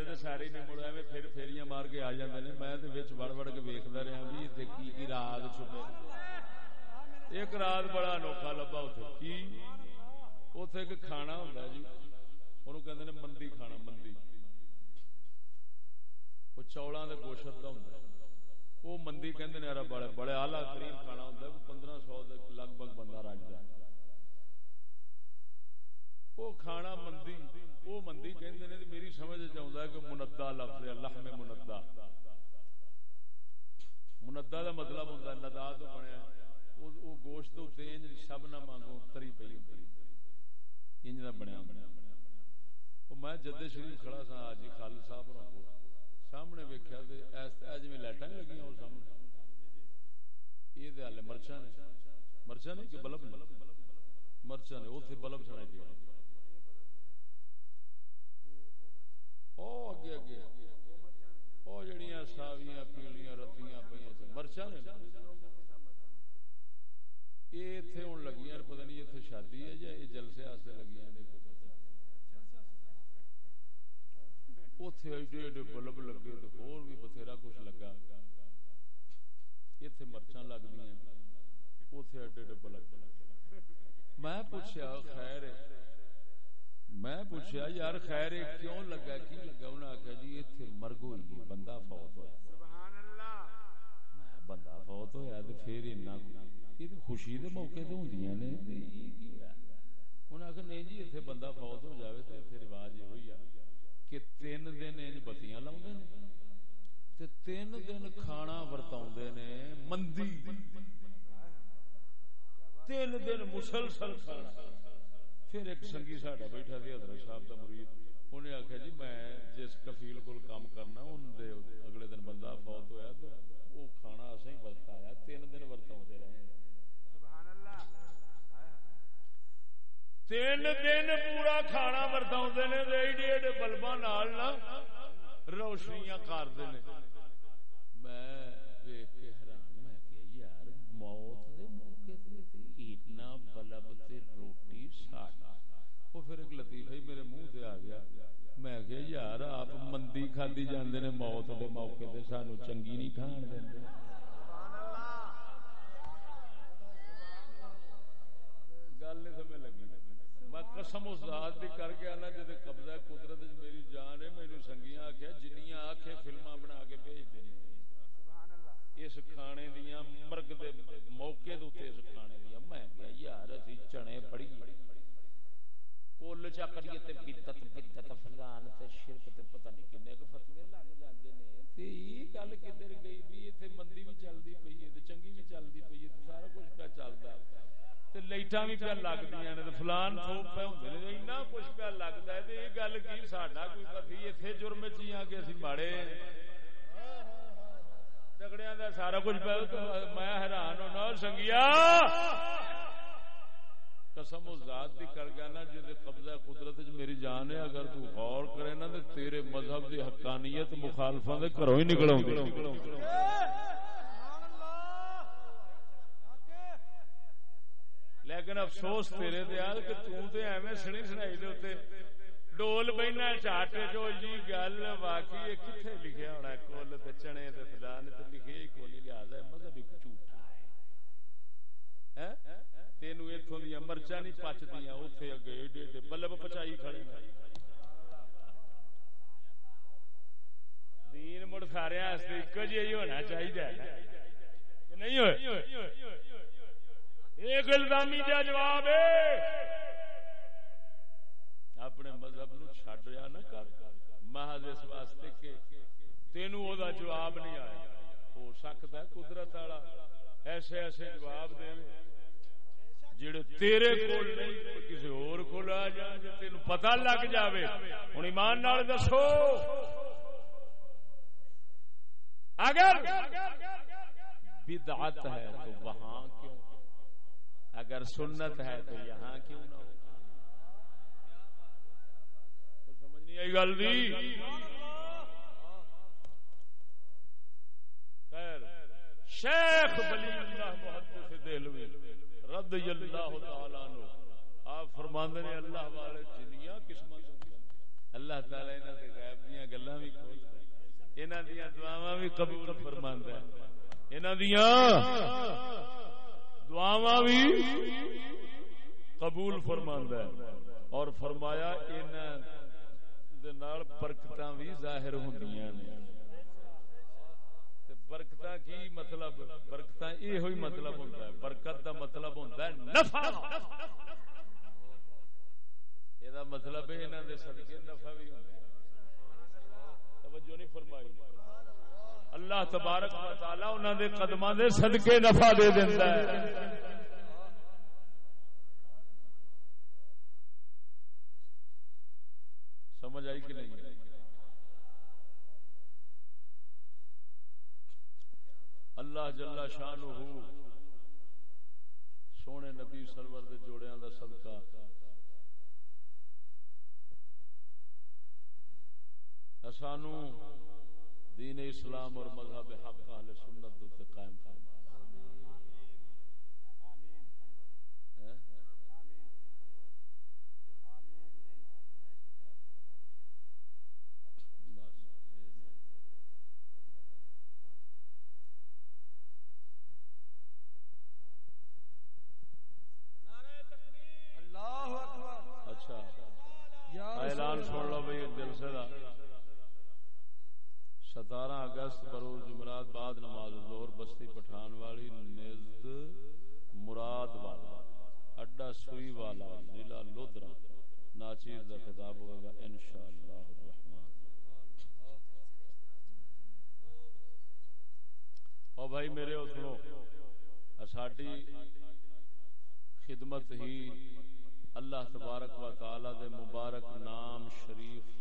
جاندے تے سارے نے مڑ ایویں پھر پھیریاں مار کے آ جاندے نے میں تے وچ وڑ وڑ کے ویکھدا رہیا بھی تے کی کی راز چھپے ایک رات بڑا انوکھا لبا اوتھے کی اوتھے ایک کھانا ہوندا جی اونوں کہندے نے مندی کھانا مندی وہ چولاں دے گوشت دا ہوندا وہ مندی کہندے نے یار بڑے بڑے اعلی ترین کھانا ہوندا ہے پندرہ سو دے لگ بھگ بندہ رجدا ہے وہ کھانا مندی، وہ مندی کہندے نے میری سمجھ چ آوندا ہے کہ مندا لفظ ہے، لحم مندا۔ مندا دا مطلب ہوندا ہے ندا تو بنیا، وہ گوشت تو تے انج سب نہ مانگو، تری پئی ہوندی۔ انج دا بنیا۔ بنیا میں جدے شریف کھڑا سا، حاجی خالد صاحب ہوراں سامنے ویکھیا تے ایس لائٹاں نہیں وہ سامنے۔ یہ تے ہلے مرچاں نے۔ مرچاں نے کہ بلب نے؟ مرچاں نے، اوتھے بلب چڑھائی دی او اگے اگے او جڑیاں ساویاں پیلیاں رتیاں پئیاں تے مرچاں نے یہ ایتھے ہن لگیاں پتہ نہیں ایتھے شادی ہے یا یہ جلسے واسطے لگیاں نے کوئی اوتھے ایڈے ایڈے بلب لگے تے ہور بھی بتھیرا کچھ لگا۔ ایتھے مرچاں لگدیاں نے، اوتھے ایڈے ایڈے بلب میں پوچھیا خیر ہے۔ میں پوچھا یار خیر کیوں لگا؟ کی لگا؟ انہیں آخیا جی اتنے مرگ ہوئی ہے بندہ فوت ہوا بندہ فوت ہوا تو پھر اینا یہ تو خوشی دے موقع تو ہوں نے۔ انہیں آخر نہیں جی اتنے بندہ فوت ہو جاوے تو اتنے رواج یہ ہوئی کہ تین دن انج بتیاں لاؤں نے تے تین دن کھانا ورتاؤں نے مندی۔ تین دن مسلسل کھانا۔ پھر ایک سنگی ساڈا بیٹھا سی حضرت صاحب دا مرید۔ انہیں آخیا جی میں جس کفیل کو کام کرنا ان دے اگلے دن بندہ فوت ہویا تو وہ کھانا ہی ورتایا تین دن ورتا رہے۔ تین دن پورا کھانا ورتا نے ایڈے ایڈے بلبا نال نا روشنیاں کرتے ہیں میں ویخ کے حیران میں کہ یار موت دے موقع تے اتنا بلب تے روٹی ساڈا وہ پھر ایک لطیفہ ہی میرے منہ تے آ گیا۔ میں کہ یار، آپ مندی کھادی جاندے نے موت دے موقع تے سانو چنگی نہیں کھان دیندے گل نہیں سمجھ لگی۔ میں قسم اس ذات دی کر کے آنا قبضہ قدرت وچ میری جان ہے مینوں سنگیاں آکھیا، جنیاں آکھے فلماں بنا کے بھیج اس کھانے دیاں مرگ دے موقع دے اوتے اس کھانے دیاں۔ میں یار، اسی چنے پڑی کل چا کریے تے بدت بدت فلان تے شرک تے پتہ نہیں کنے کو فتوی لگ جاندے نے۔ تے یہ گل کدھر گئی بھی ایتھے مندی بھی چلدی پئی ہے تے چنگی بھی چلدی پئی ہے تے سارا کچھ پہ چلدا۔ تے لائٹاں بھی پہ لگدیاں نے تے فلان تھوپ پہ ہوندے نے، اتنا کچھ پہ لگدا ہے تے یہ گل کی ساڈا کوئی پتی ایتھے جرم چ ہاں کہ اسی ماڑے۔ تگڑیاں دا سارا کچھ پہ میں حیران ہونا سنگیا! قسم و ذات دی کر گیا نا جے قبضہ قدرت میری جان ہے۔ اگر تو غور کرے نا تے تیرے مذہب دی حقانیت مخالفاں دے گھروں ہی نکل آوندی لیکن افسوس تیرے دے کہ تو تے ایویں سنی سنائی دے اوتے ڈول بہنا چاٹ جو جی گل واقعی یہ کتنے لکھیا ہونا کل تے چنے تے فلان تے لکھے ہی کوئی لہذا مذہب ایک جھوٹا ہے۔ ہیں تینو اتوں دیا مرچا نہیں پچدیا اتنے اگے ایڈے ایڈے بلب پچائی کھڑے۔ دین مڑ سارے ایک جی ہونا چاہیے نہیں ہوئے؟ ایک الزامی کا جواب ہے۔ اپنے مذہب نو چھڈیا نہ کر۔ محض اس واسطے کہ تینو او دا جواب نہیں آیا۔ ہو سکتا ہے قدرت والا ایسے ایسے جواب دے۔ جڑے تیرے کول نہیں کسی اور کول آ جان تین پتہ لگ جاوے۔ ہن ایمان نال دسو۔ اگر بدعت ہے تو وہاں کیوں؟ اگر سنت ہے تو یہاں کیوں نہ ہو؟ سمجھ نہیں آئی گل دی؟ خیر، شیخ ولی اللہ محدث دہلوی۔ رضی اللہ تعالی عنہ۔ آپ فرماندے نے اللہ والے جنیاں قسمت اللہ تعالی انہاں دے غیب دیاں گلاں وی کھول انہاں دیاں دعاواں وی قبول فرماندا ہے انہاں دیاں دعاواں وی قبول فرماندا ہے اور فرمایا انہاں دے نال برکتاں وی ظاہر ہوندیاں نے۔ برکت کی مطلب؟ برکت یہ ہوئی مطلب ہوتا ہے۔ برکت دا مطلب ہوتا ہے نفع۔ یہ مطلب ہے انہوں دے صدقے نفع بھی ہوتا ہے۔ توجہ نہیں فرمائی۔ اللہ تبارک و تعالی انہوں دے قدماں دے صدقے نفع دے دیتا ہے۔ سمجھ آئی کہ نہیں؟ اللہ جل شان سونے نبی سرور دے جوڑیاں دا صدقہ۔ سانو دین اسلام اور مذہب حق اہل سنت تے قائم فرما اعلان سن لو بھائی جلسے کا ستارہ اگست بروز جمعرات بعد نماز زہر بستی پٹھان والی نزد مراد والا، اڈا سوئی والا، ضلع لودرا ناچیر کا خطاب ہوئے گا، انشاءاللہ الرحمن۔ او بھائی میرے اتنو ساڈی خدمت ہی اللہ تبارک و تعالی دے مبارک نام شریف